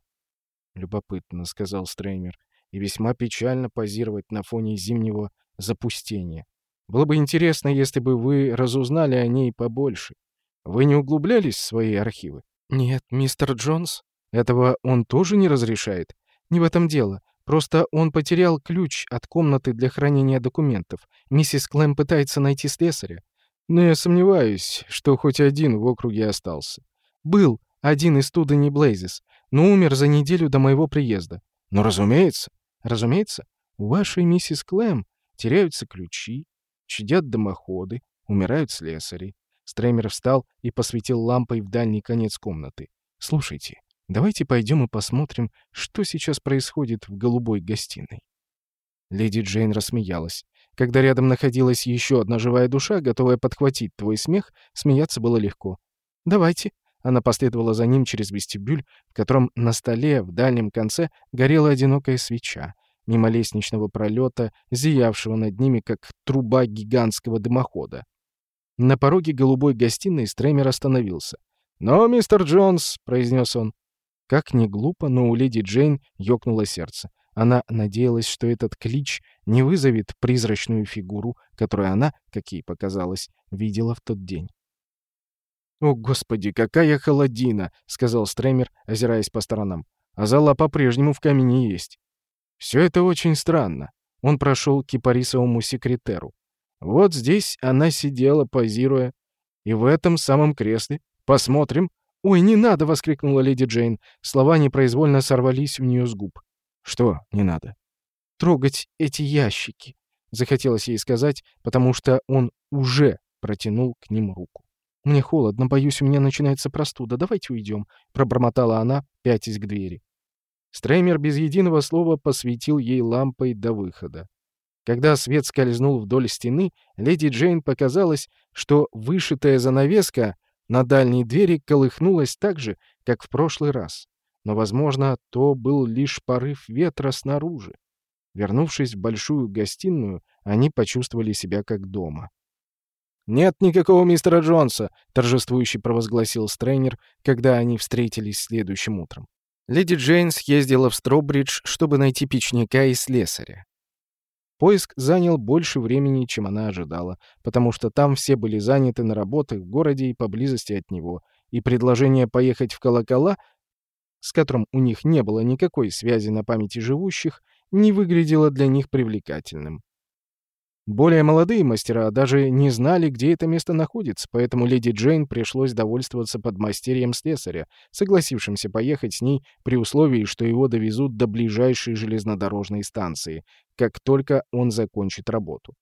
«Любопытно», — сказал Стреймер, — «и весьма печально позировать на фоне зимнего запустения. Было бы интересно, если бы вы разузнали о ней побольше. Вы не углублялись в свои архивы?» «Нет, мистер Джонс. Этого он тоже не разрешает. Не в этом дело. Просто он потерял ключ от комнаты для хранения документов. Миссис Клэм пытается найти слесаря. Но я сомневаюсь, что хоть один в округе остался. Был один из Тудани Блейзес, но умер за неделю до моего приезда. Но разумеется, разумеется, у вашей миссис Клэм теряются ключи, чадят дымоходы, умирают слесари. Стремер встал и посветил лампой в дальний конец комнаты. «Слушайте, Давайте пойдем и посмотрим, что сейчас происходит в голубой гостиной». Леди Джейн рассмеялась. Когда рядом находилась еще одна живая душа, готовая подхватить твой смех, смеяться было легко. «Давайте». Она последовала за ним через вестибюль, в котором на столе в дальнем конце горела одинокая свеча, мимо лестничного пролета, зиявшего над ними, как труба гигантского дымохода. На пороге голубой гостиной Стремер остановился. «Но, мистер Джонс», — произнес он, как ни глупо, но у леди Джейн ёкнуло сердце. Она надеялась, что этот клич не вызовет призрачную фигуру, которую она, как ей показалось, видела в тот день. «О, Господи, какая холодина!» — сказал Стремер, озираясь по сторонам. «А зала по-прежнему в камине есть». Все это очень странно. Он прошел к кипарисовому секретеру. Вот здесь она сидела, позируя. И в этом самом кресле. Посмотрим, «Ой, не надо!» — воскликнула леди Джейн. Слова непроизвольно сорвались у нее с губ. «Что не надо?» «Трогать эти ящики», — захотелось ей сказать, потому что он уже протянул к ним руку. «Мне холодно, боюсь, у меня начинается простуда. Давайте уйдем», — пробормотала она, пятясь к двери. Стреймер без единого слова посветил ей лампой до выхода. Когда свет скользнул вдоль стены, леди Джейн показалось, что вышитая занавеска на дальней двери колыхнулась так же, как в прошлый раз. Но, возможно, то был лишь порыв ветра снаружи. Вернувшись в большую гостиную, они почувствовали себя как дома. «Нет никакого мистера Джонса!» — торжествующе провозгласил Стрейнер, когда они встретились следующим утром. Леди Джейн съездила в Стробридж, чтобы найти печника и слесаря. Поиск занял больше времени, чем она ожидала, потому что там все были заняты на работах в городе и поблизости от него, и предложение поехать в колокола, с которым у них не было никакой связи на памяти живущих, не выглядело для них привлекательным. Более молодые мастера даже не знали, где это место находится, поэтому леди Джейн пришлось довольствоваться подмастерьем слесаря, согласившимся поехать с ней при условии, что его довезут до ближайшей железнодорожной станции, как только он закончит работу.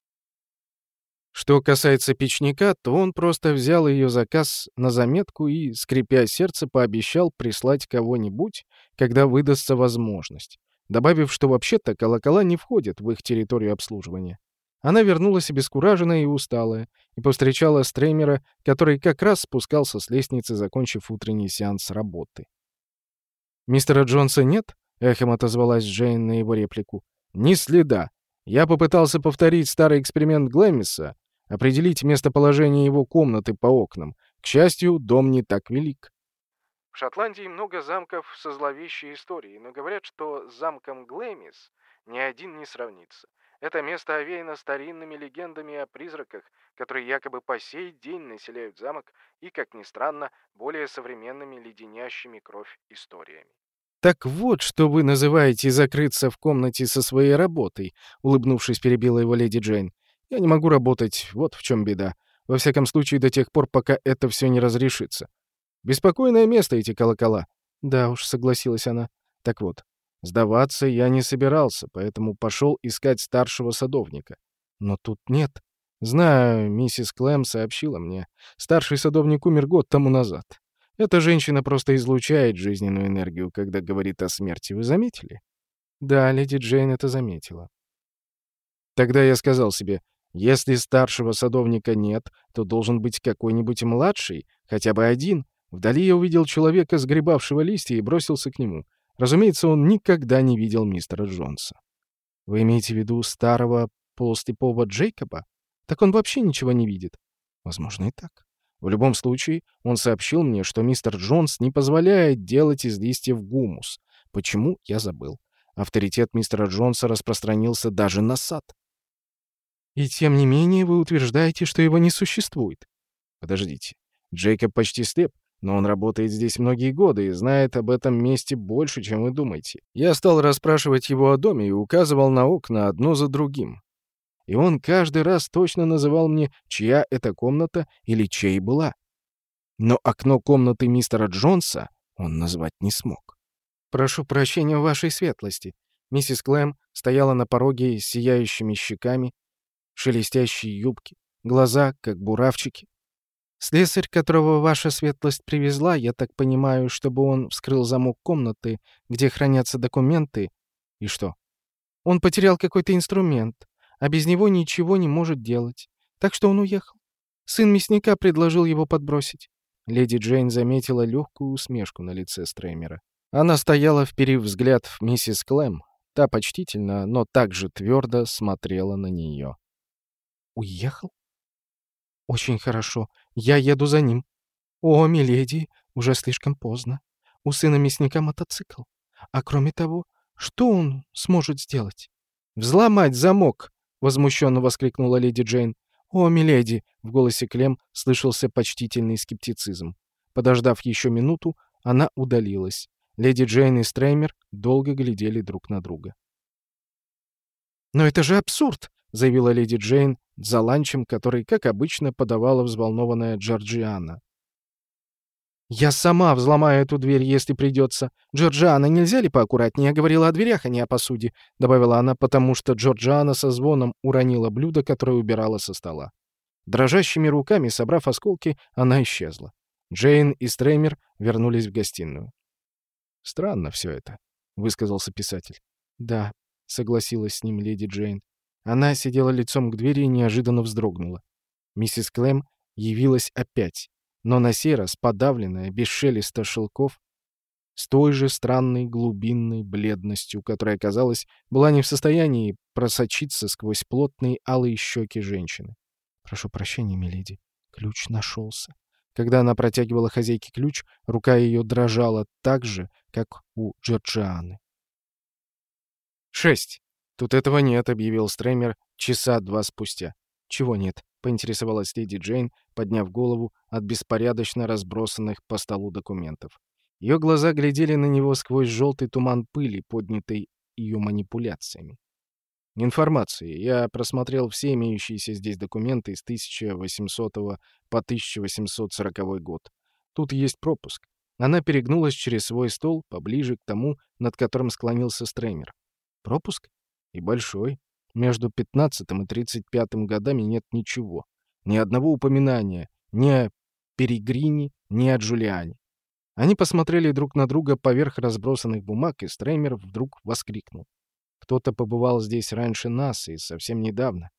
Что касается печника, то он просто взял ее заказ на заметку и, скрипя сердце, пообещал прислать кого-нибудь, когда выдастся возможность, добавив, что вообще-то колокола не входят в их территорию обслуживания. Она вернулась обескураженная и усталая, и повстречала Стреймера, который как раз спускался с лестницы, закончив утренний сеанс работы. «Мистера Джонса нет?» — эхом отозвалась Джейн на его реплику. «Ни следа. Я попытался повторить старый эксперимент Глэмиса, определить местоположение его комнаты по окнам. К счастью, дом не так велик». В Шотландии много замков со зловещей историей, но говорят, что с замком Глэмис ни один не сравнится. Это место овеяно старинными легендами о призраках, которые якобы по сей день населяют замок и, как ни странно, более современными леденящими кровь историями. «Так вот, что вы называете закрыться в комнате со своей работой», — улыбнувшись, перебила его леди Джейн. «Я не могу работать, вот в чем беда. Во всяком случае, до тех пор, пока это все не разрешится. Беспокойное место эти колокола». «Да уж», — согласилась она. «Так вот, Сдаваться я не собирался, поэтому пошел искать старшего садовника. Но тут нет. Знаю, миссис Клэм сообщила мне. Старший садовник умер год тому назад. Эта женщина просто излучает жизненную энергию, когда говорит о смерти. Вы заметили? Да, леди Джейн это заметила. Тогда я сказал себе, если старшего садовника нет, то должен быть какой-нибудь младший, хотя бы один. Вдали я увидел человека, сгребавшего листья, и бросился к нему. Разумеется, он никогда не видел мистера Джонса. Вы имеете в виду старого полуслепого Джейкоба? Так он вообще ничего не видит. Возможно, и так. В любом случае, он сообщил мне, что мистер Джонс не позволяет делать из листьев гумус. Почему, я забыл. Авторитет мистера Джонса распространился даже на сад. И тем не менее вы утверждаете, что его не существует. Подождите. Джейкоб почти слеп, но он работает здесь многие годы и знает об этом месте больше, чем вы думаете. Я стал расспрашивать его о доме и указывал на окна одно за другим. И он каждый раз точно называл мне, чья это комната или чьей была. Но окно комнаты мистера Джонса он назвать не смог. «Прошу прощения вашей светлости». Миссис Клэм стояла на пороге с сияющими щеками, шелестящие юбки, глаза, как буравчики. Слесарь, которого ваша светлость привезла, я так понимаю, чтобы он вскрыл замок комнаты, где хранятся документы. И что? Он потерял какой-то инструмент, а без него ничего не может делать. Так что он уехал. Сын мясника предложил его подбросить. Леди Джейн заметила легкую усмешку на лице Стреймера. Она стояла, вперив взгляд в миссис Клэм. Та почтительно, но также твердо смотрела на нее. «Уехал?» «Очень хорошо. Я еду за ним». «О, миледи, уже слишком поздно. У сына мясника мотоцикл. А кроме того, что он сможет сделать?» «Взломать замок!» — возмущенно воскликнула леди Джейн. «О, миледи!» — в голосе Клем слышался почтительный скептицизм. Подождав еще минуту, она удалилась. Леди Джейн и Стреймер долго глядели друг на друга. «Но это же абсурд!» — заявила леди Джейн, за ланчем, который, как обычно, подавала взволнованная Джорджиана. «Я сама взломаю эту дверь, если придется. Джорджиана, нельзя ли поаккуратнее? Я говорила о дверях, а не о посуде», — добавила она, потому что Джорджиана со звоном уронила блюдо, которое убирала со стола. Дрожащими руками, собрав осколки, она исчезла. Джейн и Стреймер вернулись в гостиную. «Странно все это», — высказался писатель. «Да», — согласилась с ним леди Джейн. Она сидела лицом к двери и неожиданно вздрогнула. Миссис Клэм явилась опять, но на сей раз подавленная, без шелеста шелков, с той же странной глубинной бледностью, которая, казалось, была не в состоянии просочиться сквозь плотные алые щеки женщины. «Прошу прощения, миледи, ключ нашелся». Когда она протягивала хозяйке ключ, рука ее дрожала так же, как у Джорджианы. «Шесть!» «Тут этого нет», — объявил Стремер часа два спустя. «Чего нет?» — поинтересовалась леди Джейн, подняв голову от беспорядочно разбросанных по столу документов. Ее глаза глядели на него сквозь желтый туман пыли, поднятый ее манипуляциями. Информации. Я просмотрел все имеющиеся здесь документы с 1800 по 1840 год. Тут есть пропуск. Она перегнулась через свой стол поближе к тому, над которым склонился Стреймер. Пропуск? И большой. Между 15 и 35 годами нет ничего. Ни одного упоминания ни о Перегрине, ни о Джулиане. Они посмотрели друг на друга поверх разбросанных бумаг, и Стреймер вдруг воскликнул. Кто-то побывал здесь раньше нас и совсем недавно.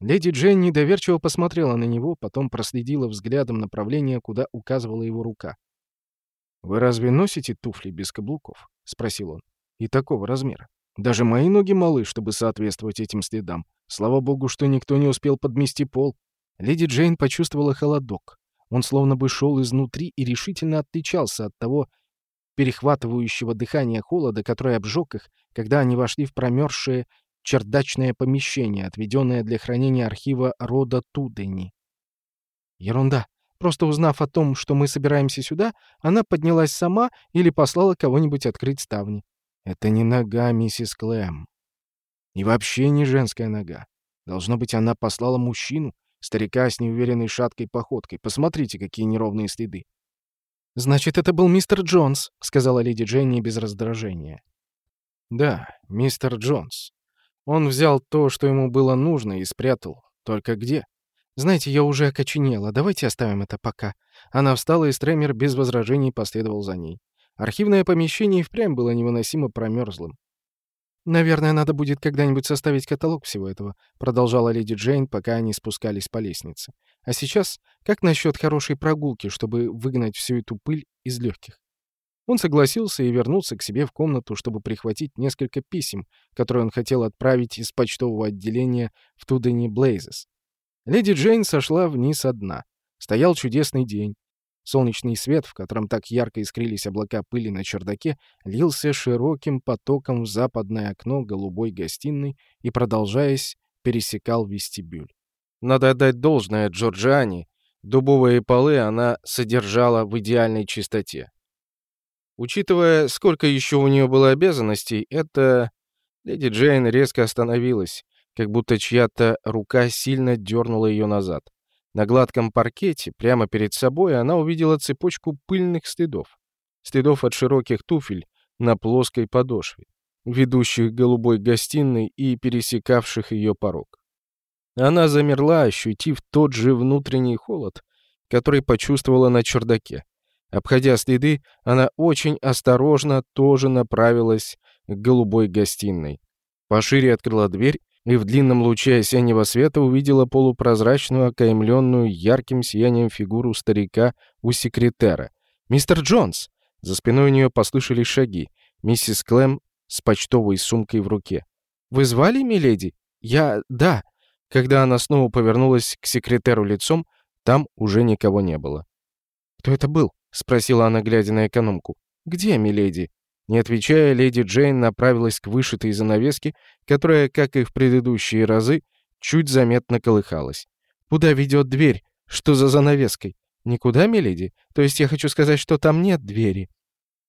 Леди Джейн недоверчиво посмотрела на него, потом проследила взглядом направление, куда указывала его рука. «Вы разве носите туфли без каблуков?» — спросил он. «И такого размера. Даже мои ноги малы, чтобы соответствовать этим следам. Слава богу, что никто не успел подмести пол». Леди Джейн почувствовала холодок. Он словно бы шел изнутри и решительно отличался от того перехватывающего дыхания холода, который обжег их, когда они вошли в промерзшее чердачное помещение, отведенное для хранения архива рода Тудени. Ерунда. Просто узнав о том, что мы собираемся сюда, она поднялась сама или послала кого-нибудь открыть ставни. Это не нога, миссис Клэм. И вообще не женская нога. Должно быть, она послала мужчину, старика с неуверенной шаткой походкой. Посмотрите, какие неровные следы. «Значит, это был мистер Джонс», — сказала леди Дженни без раздражения. «Да, мистер Джонс. Он взял то, что ему было нужно, и спрятал. Только где? Знаете, я уже окоченела. Давайте оставим это пока». Она встала, и Стремер без возражений последовал за ней. Архивное помещение впрямь было невыносимо промерзлым. «Наверное, надо будет когда-нибудь составить каталог всего этого», продолжала леди Джейн, пока они спускались по лестнице. «А сейчас, как насчет хорошей прогулки, чтобы выгнать всю эту пыль из легких?» Он согласился и вернулся к себе в комнату, чтобы прихватить несколько писем, которые он хотел отправить из почтового отделения в Тудени Блейзес. Леди Джейн сошла вниз одна. Стоял чудесный день. Солнечный свет, в котором так ярко искрились облака пыли на чердаке, лился широким потоком в западное окно голубой гостиной и, продолжаясь, пересекал вестибюль. Надо отдать должное Джорджиане. Дубовые полы она содержала в идеальной чистоте. Учитывая, сколько еще у нее было обязанностей, это... Леди Джейн резко остановилась, как будто чья-то рука сильно дернула ее назад. На гладком паркете, прямо перед собой, она увидела цепочку пыльных следов. Следов от широких туфель на плоской подошве, ведущих голубой гостиной и пересекавших ее порог. Она замерла, ощутив тот же внутренний холод, который почувствовала на чердаке. Обходя следы, она очень осторожно тоже направилась к голубой гостиной. Пошире открыла дверь и в длинном луче осеннего света увидела полупрозрачную, окаймленную ярким сиянием фигуру старика у секретера. «Мистер Джонс!» За спиной у нее послышались шаги. Миссис Клэм с почтовой сумкой в руке. «Вы звали, миледи?» «Я... да». Когда она снова повернулась к секретеру лицом, там уже никого не было. «Кто это был?» — спросила она, глядя на экономку. «Где, миледи?» Не отвечая, леди Джейн направилась к вышитой занавеске, которая, как и в предыдущие разы, чуть заметно колыхалась. «Куда ведет дверь? Что за занавеской?» «Никуда, миледи? То есть я хочу сказать, что там нет двери?»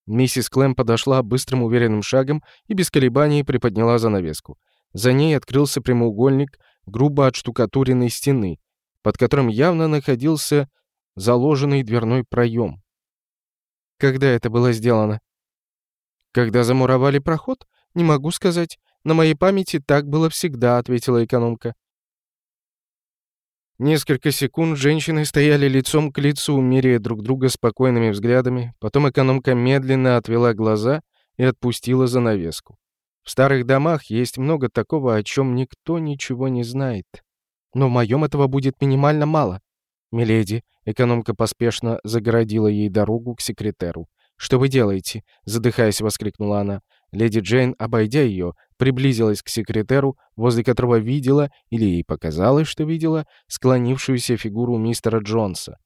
Миссис Клэм подошла быстрым уверенным шагом и без колебаний приподняла занавеску. За ней открылся прямоугольник грубо отштукатуренной стены, под которым явно находился заложенный дверной проем. «Когда это было сделано?» «Когда замуровали проход? Не могу сказать. На моей памяти так было всегда», — ответила экономка. Несколько секунд женщины стояли лицом к лицу, меряя друг друга спокойными взглядами. Потом экономка медленно отвела глаза и отпустила занавеску. В старых домах есть много такого, о чем никто ничего не знает. Но в моем этого будет минимально мало. «Миледи», — экономка поспешно загородила ей дорогу к секретеру. «Что вы делаете?» — задыхаясь, воскликнула она. Леди Джейн, обойдя ее, приблизилась к секретеру, возле которого видела, или ей показалось, что видела, склонившуюся фигуру мистера Джонса.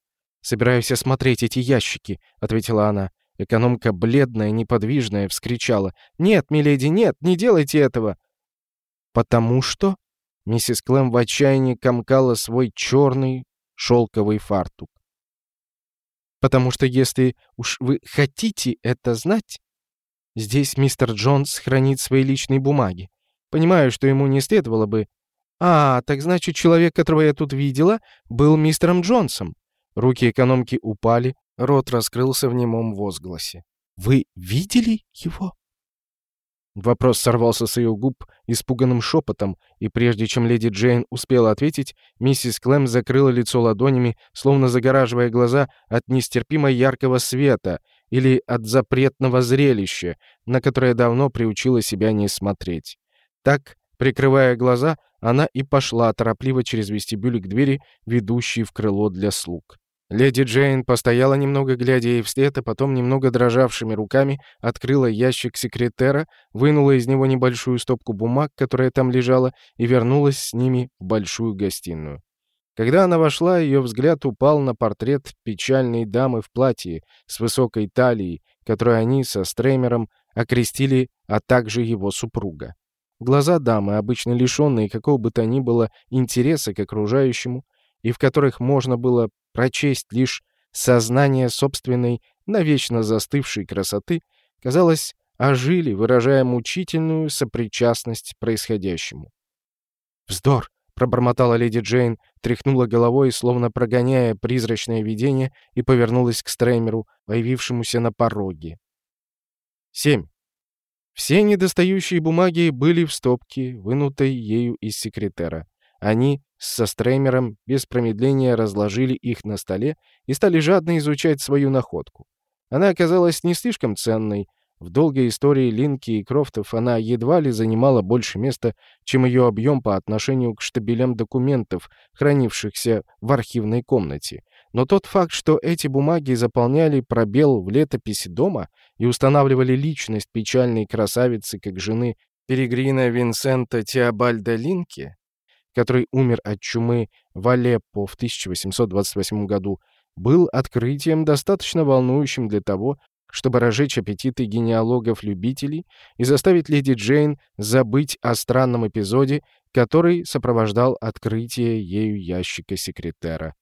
«Собираюсь осмотреть эти ящики», — ответила она. Экономка, бледная, неподвижная, вскричала. «Нет, миледи, нет, не делайте этого!» «Потому что...» Миссис Клэм в отчаянии комкала свой черный шелковый фартук. Потому что если уж вы хотите это знать, здесь мистер Джонс хранит свои личные бумаги. Понимаю, что ему не следовало бы... А, так значит, человек, которого я тут видела, был мистером Джонсом. Руки экономки упали, рот раскрылся в немом возгласе. «Вы видели его?» Вопрос сорвался с ее губ испуганным шепотом, и прежде чем леди Джейн успела ответить, миссис Клэм закрыла лицо ладонями, словно загораживая глаза от нестерпимо яркого света или от запретного зрелища, на которое давно приучила себя не смотреть. Так, прикрывая глаза, она и пошла торопливо через вестибюль к двери, ведущей в крыло для слуг. Леди Джейн постояла немного, глядя ей вслед, а потом немного дрожавшими руками открыла ящик секретера, вынула из него небольшую стопку бумаг, которая там лежала, и вернулась с ними в большую гостиную. Когда она вошла, ее взгляд упал на портрет печальной дамы в платье с высокой талией, которую они со Стреймером окрестили, а также его супруга. Глаза дамы, обычно лишенные какого бы то ни было интереса к окружающему, и в которых можно было прочесть лишь сознание собственной, навечно застывшей красоты, казалось, ожили, выражая мучительную сопричастность происходящему. «Вздор!» — пробормотала леди Джейн, тряхнула головой, словно прогоняя призрачное видение, и повернулась к Стреймеру, появившемуся на пороге. 7. Все недостающие бумаги были в стопке, вынутой ею из секретера. Они со Стреймером без промедления разложили их на столе и стали жадно изучать свою находку. Она оказалась не слишком ценной. В долгой истории Линки и Крофтов она едва ли занимала больше места, чем ее объем по отношению к штабелям документов, хранившихся в архивной комнате. Но тот факт, что эти бумаги заполняли пробел в летописи дома и устанавливали личность печальной красавицы как жены Перегрина Винсента Теобальда Линки, который умер от чумы в Алеппо в 1828 году, был открытием, достаточно волнующим для того, чтобы разжечь аппетиты генеалогов-любителей и заставить леди Джейн забыть о странном эпизоде, который сопровождал открытие ею ящика секретера.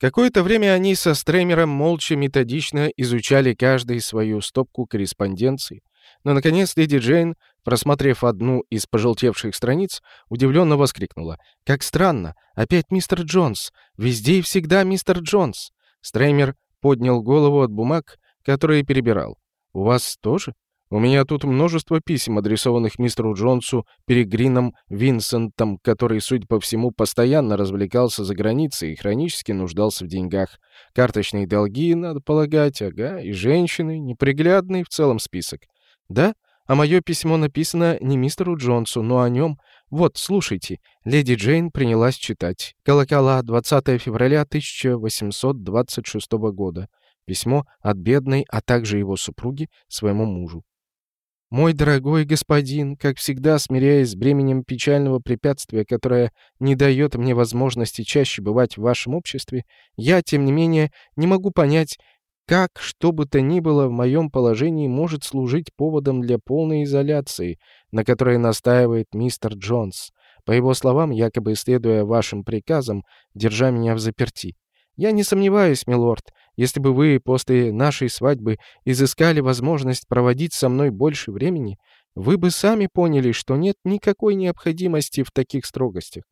Какое-то время они со Стремером молча методично изучали каждый свою стопку корреспонденции, но, наконец, леди Джейн, просмотрев одну из пожелтевших страниц, удивленно воскликнула. «Как странно! Опять мистер Джонс! Везде и всегда мистер Джонс!» Стреймер поднял голову от бумаг, которые перебирал. «У вас тоже? У меня тут множество писем, адресованных мистеру Джонсу, Перегрином Винсентом, который, судя по всему, постоянно развлекался за границей и хронически нуждался в деньгах. Карточные долги, надо полагать, ага, и женщины, неприглядный в целом список. «Да? А мое письмо написано не мистеру Джонсу, но о нем. Вот, слушайте». Леди Джейн принялась читать. «Колокола, 20 февраля 1826 года». Письмо от бедной, а также его супруги, своему мужу. «Мой дорогой господин, как всегда, смиряясь с бременем печального препятствия, которое не дает мне возможности чаще бывать в вашем обществе, я, тем не менее, не могу понять, как, что бы то ни было в моем положении, может служить поводом для полной изоляции, на которой настаивает мистер Джонс, по его словам, якобы следуя вашим приказам, держа меня в заперти. Я не сомневаюсь, милорд, если бы вы после нашей свадьбы изыскали возможность проводить со мной больше времени, вы бы сами поняли, что нет никакой необходимости в таких строгостях.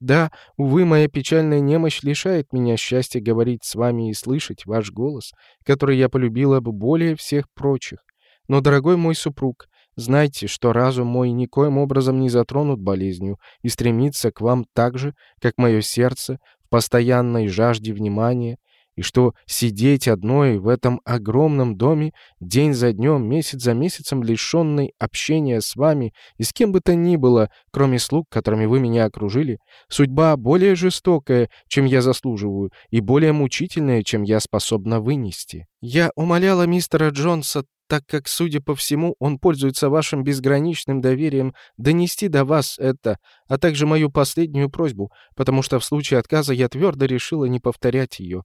Да, увы, моя печальная немощь лишает меня счастья говорить с вами и слышать ваш голос, который я полюбила бы более всех прочих. Но, дорогой мой супруг, знайте, что разум мой никоим образом не затронут болезнью и стремится к вам так же, как мое сердце в постоянной жажде внимания, и что сидеть одной в этом огромном доме день за днем, месяц за месяцем, лишенной общения с вами и с кем бы то ни было, кроме слуг, которыми вы меня окружили, судьба более жестокая, чем я заслуживаю, и более мучительная, чем я способна вынести. Я умоляла мистера Джонса так как, судя по всему, он пользуется вашим безграничным доверием, донести до вас это, а также мою последнюю просьбу, потому что в случае отказа я твердо решила не повторять ее.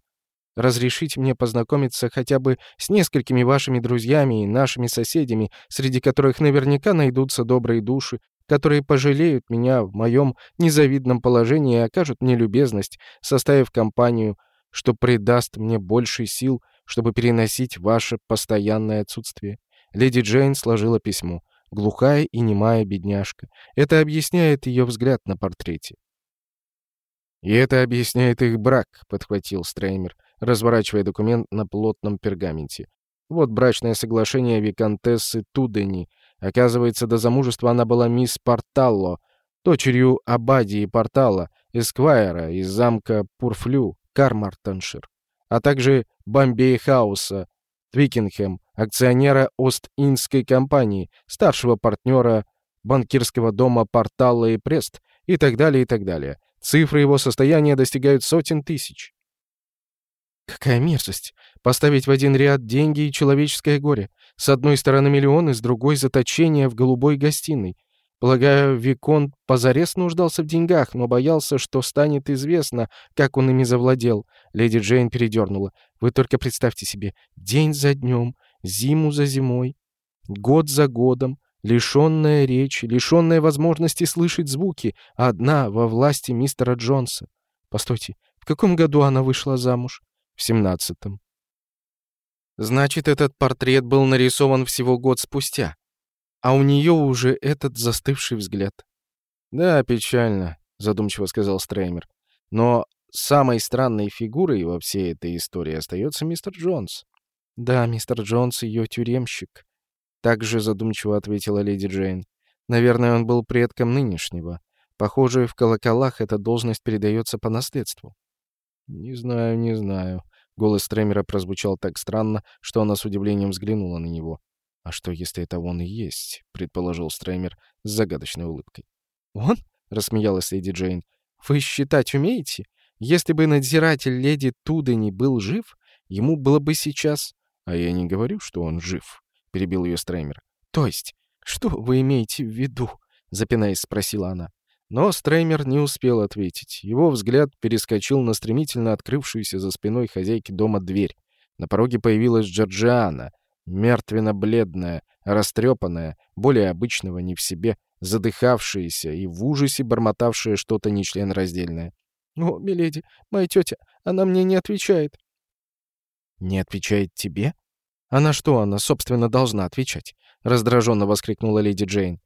Разрешите мне познакомиться хотя бы с несколькими вашими друзьями и нашими соседями, среди которых наверняка найдутся добрые души, которые пожалеют меня в моем незавидном положении и окажут мне любезность, составив компанию, что придаст мне больше сил, чтобы переносить ваше постоянное отсутствие. Леди Джейн сложила письмо. глухая и немая бедняжка. Это объясняет ее взгляд на портрете. «И это объясняет их брак», — подхватил Стреймер, разворачивая документ на плотном пергаменте. «Вот брачное соглашение виконтессы Тудени. Оказывается, до замужества она была мисс Порталло, дочерью Абадии Портала, эсквайра из замка Пурфлю, Кармартоншир, а также Бомбей Хауса, Твикингем, акционера Ост-Индской компании, старшего партнера банкирского дома Портала и Прест и так далее, и так далее. Цифры его состояния достигают сотен тысяч. Какая мерзость! Поставить в один ряд деньги и человеческое горе. С одной стороны миллионы, с другой — заточение в голубой гостиной. Полагаю, Виконт позарез нуждался в деньгах, но боялся, что станет известно, как он ими завладел. Леди Джейн передернула. Вы только представьте себе, день за днем, зиму за зимой, год за годом, лишенная речи, лишенная возможности слышать звуки, одна во власти мистера Джонса. Постойте, в каком году она вышла замуж? В семнадцатом. Значит, этот портрет был нарисован всего год спустя. А у нее уже этот застывший взгляд. «Да, печально», — задумчиво сказал Стреймер. «Но самой странной фигурой во всей этой истории остается мистер Джонс». «Да, мистер Джонс — ее тюремщик», — также задумчиво ответила леди Джейн. «Наверное, он был предком нынешнего. Похоже, в колоколах эта должность передается по наследству». «Не знаю, не знаю». Голос Стремера прозвучал так странно, что она с удивлением взглянула на него. «А что, если это он и есть?» — предположил Стреймер с загадочной улыбкой. «Он?» — рассмеялась леди Джейн. «Вы считать умеете? Если бы надзиратель леди Тудени был жив, ему было бы сейчас...» «А я не говорю, что он жив», — перебил ее Стреймер. «То есть, что вы имеете в виду?» — запинаясь, спросила она. Но Стреймер не успел ответить. Его взгляд перескочил на стремительно открывшуюся за спиной хозяйки дома дверь. На пороге появилась Джорджиана — мертвенно-бледная, растрепанная, более обычного не в себе, задыхавшаяся и в ужасе бормотавшая что-то нечленораздельное. «О, миледи, моя тетя, она мне не отвечает». «Не отвечает тебе? Она что, она, собственно, должна отвечать?» — раздраженно воскликнула леди Джейн.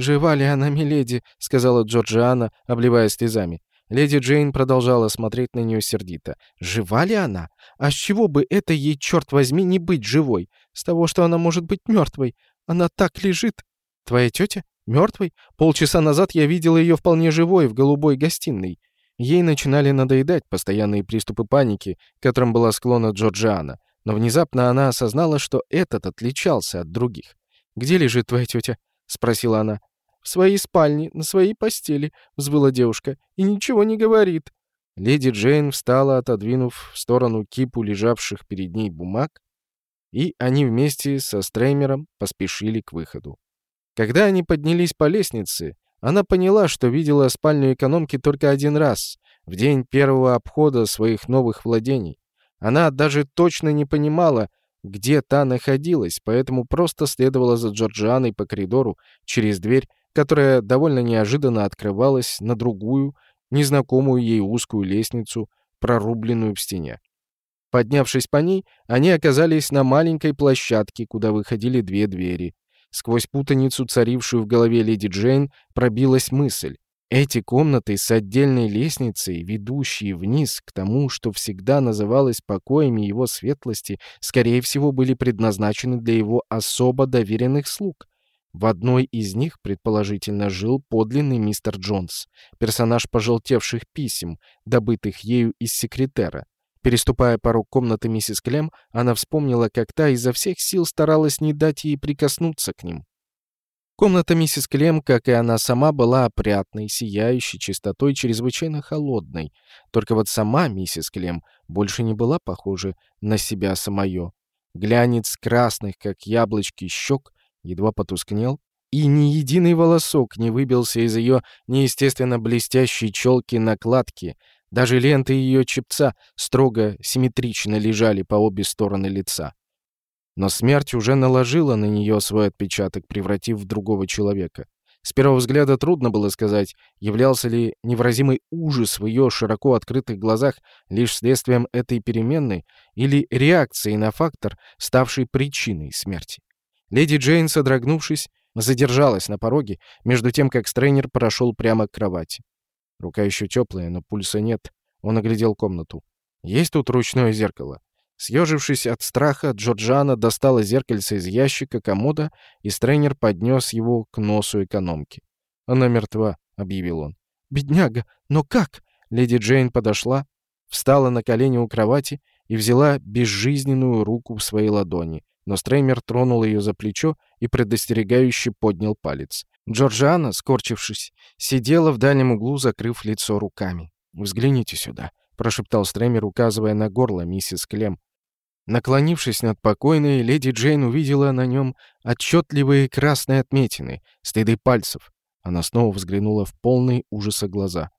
«Жива ли она, миледи?» — сказала Джорджиана, обливаясь слезами. Леди Джейн продолжала смотреть на нее сердито. «Жива ли она? А с чего бы это ей, черт возьми, не быть живой? С того, что она может быть мертвой. Она так лежит. Твоя тетя? Мертвой? Полчаса назад я видела ее вполне живой в голубой гостиной. Ей начинали надоедать постоянные приступы паники, которым была склонна Джорджиана. Но внезапно она осознала, что этот отличался от других. «Где лежит твоя тетя?» — спросила она. «В своей спальне, на своей постели», — взвыла девушка, — «и ничего не говорит». Леди Джейн встала, отодвинув в сторону кипу лежавших перед ней бумаг, и они вместе со Стреймером поспешили к выходу. Когда они поднялись по лестнице, она поняла, что видела спальню экономки только один раз, в день первого обхода своих новых владений. Она даже точно не понимала, где та находилась, поэтому просто следовала за Джорджианой по коридору через дверь, которая довольно неожиданно открывалась на другую, незнакомую ей узкую лестницу, прорубленную в стене. Поднявшись по ней, они оказались на маленькой площадке, куда выходили две двери. Сквозь путаницу, царившую в голове леди Джейн, пробилась мысль. Эти комнаты с отдельной лестницей, ведущие вниз к тому, что всегда называлось покоями его светлости, скорее всего, были предназначены для его особо доверенных слуг. В одной из них, предположительно, жил подлинный мистер Джонс, персонаж пожелтевших писем, добытых ею из секретера. Переступая порог комнаты миссис Клем, она вспомнила, как та изо всех сил старалась не дать ей прикоснуться к ним. Комната миссис Клем, как и она сама, была опрятной, сияющей чистотой, чрезвычайно холодной. Только вот сама миссис Клем больше не была похожа на себя самое. Глянец красных, как яблочки, щек едва потускнел, и ни единый волосок не выбился из ее неестественно блестящей челки-накладки, даже ленты ее чепца строго симметрично лежали по обе стороны лица. Но смерть уже наложила на нее свой отпечаток, превратив в другого человека. С первого взгляда трудно было сказать, являлся ли невыразимый ужас в ее широко открытых глазах лишь следствием этой переменной или реакцией на фактор, ставший причиной смерти. Леди Джейн, содрогнувшись, задержалась на пороге, между тем, как Стрейнер прошел прямо к кровати. Рука еще теплая, но пульса нет. Он оглядел комнату. Есть тут ручное зеркало? Съежившись от страха, Джорджана достала зеркальце из ящика комода, и Стрейнер поднес его к носу экономки. «Она мертва», — объявил он. «Бедняга! Но как?» Леди Джейн подошла, встала на колени у кровати и взяла безжизненную руку в свои ладони, но Стреймер тронул ее за плечо и предостерегающе поднял палец. Джорджиана, скорчившись, сидела в дальнем углу, закрыв лицо руками. «Взгляните сюда», — прошептал Стреймер, указывая на горло миссис Клем. Наклонившись над покойной, леди Джейн увидела на нем отчетливые красные отметины, стыды пальцев. Она снова взглянула в полный ужаса глаза.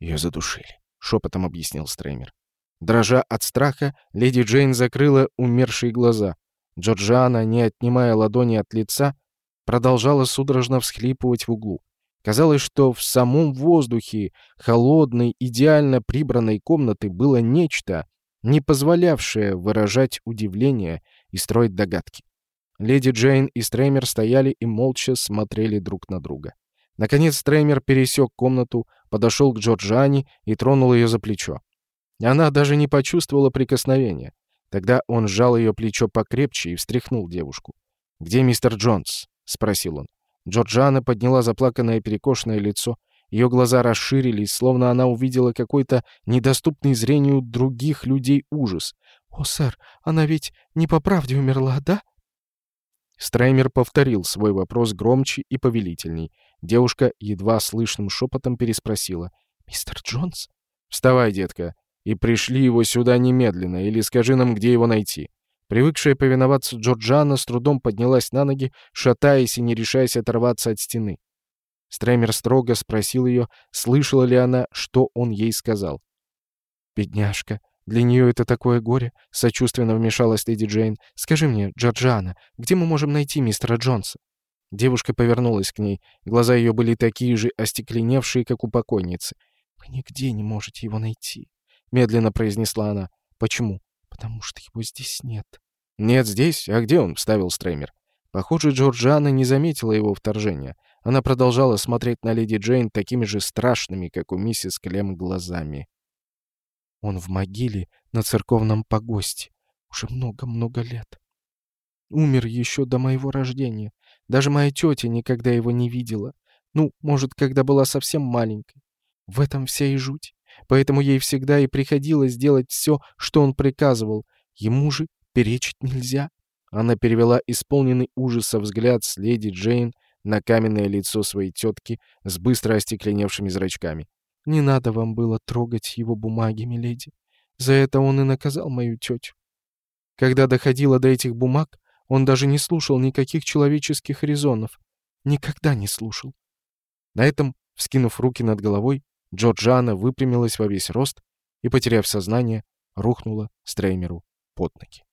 «Ее задушили», — шепотом объяснил Стреймер. Дрожа от страха, леди Джейн закрыла умершие глаза. Джорджиана, не отнимая ладони от лица, продолжала судорожно всхлипывать в углу. Казалось, что в самом воздухе холодной, идеально прибранной комнаты было нечто, не позволявшее выражать удивление и строить догадки. Леди Джейн и Стреймер стояли и молча смотрели друг на друга. Наконец Стреймер пересек комнату, подошел к Джорджиане и тронул ее за плечо. Она даже не почувствовала прикосновения. Тогда он сжал ее плечо покрепче и встряхнул девушку. «Где мистер Джонс?» — спросил он. Джорджиана подняла заплаканное перекошенное лицо. Ее глаза расширились, словно она увидела какой-то недоступный зрению других людей ужас. «О, сэр, она ведь не по правде умерла, да?» Стреймер повторил свой вопрос громче и повелительней. Девушка едва слышным шепотом переспросила. «Мистер Джонс?» «Вставай, детка и пришли его сюда немедленно, или скажи нам, где его найти». Привыкшая повиноваться Джорджана с трудом поднялась на ноги, шатаясь и не решаясь оторваться от стены. Стремер строго спросил ее, слышала ли она, что он ей сказал. «Бедняжка, для нее это такое горе», — сочувственно вмешалась леди Джейн. «Скажи мне, Джорджана, где мы можем найти мистера Джонса?» Девушка повернулась к ней. Глаза ее были такие же остекленевшие, как у покойницы. «Вы нигде не можете его найти», — медленно произнесла она. «Почему?» «Потому что его здесь нет». «Нет здесь? А где он?» — вставил Стреймер. Похоже, Джорджиана не заметила его вторжения. Она продолжала смотреть на леди Джейн такими же страшными, как у миссис Клем, глазами. «Он в могиле на церковном погосте. Уже много-много лет. Умер еще до моего рождения. Даже моя тетя никогда его не видела. Ну, может, когда была совсем маленькой. В этом вся и жуть. Поэтому ей всегда и приходилось делать все, что он приказывал. Ему же перечить нельзя. Она перевела исполненный ужаса взгляд с леди Джейн на каменное лицо своей тетки с быстро остекленевшими зрачками. «Не надо вам было трогать его бумаги, миледи. За это он и наказал мою тетю. Когда доходило до этих бумаг, он даже не слушал никаких человеческих резонов. Никогда не слушал. На этом, вскинув руки над головой, Джорджана выпрямилась во весь рост и, потеряв сознание, рухнула Стреймеру под ноги.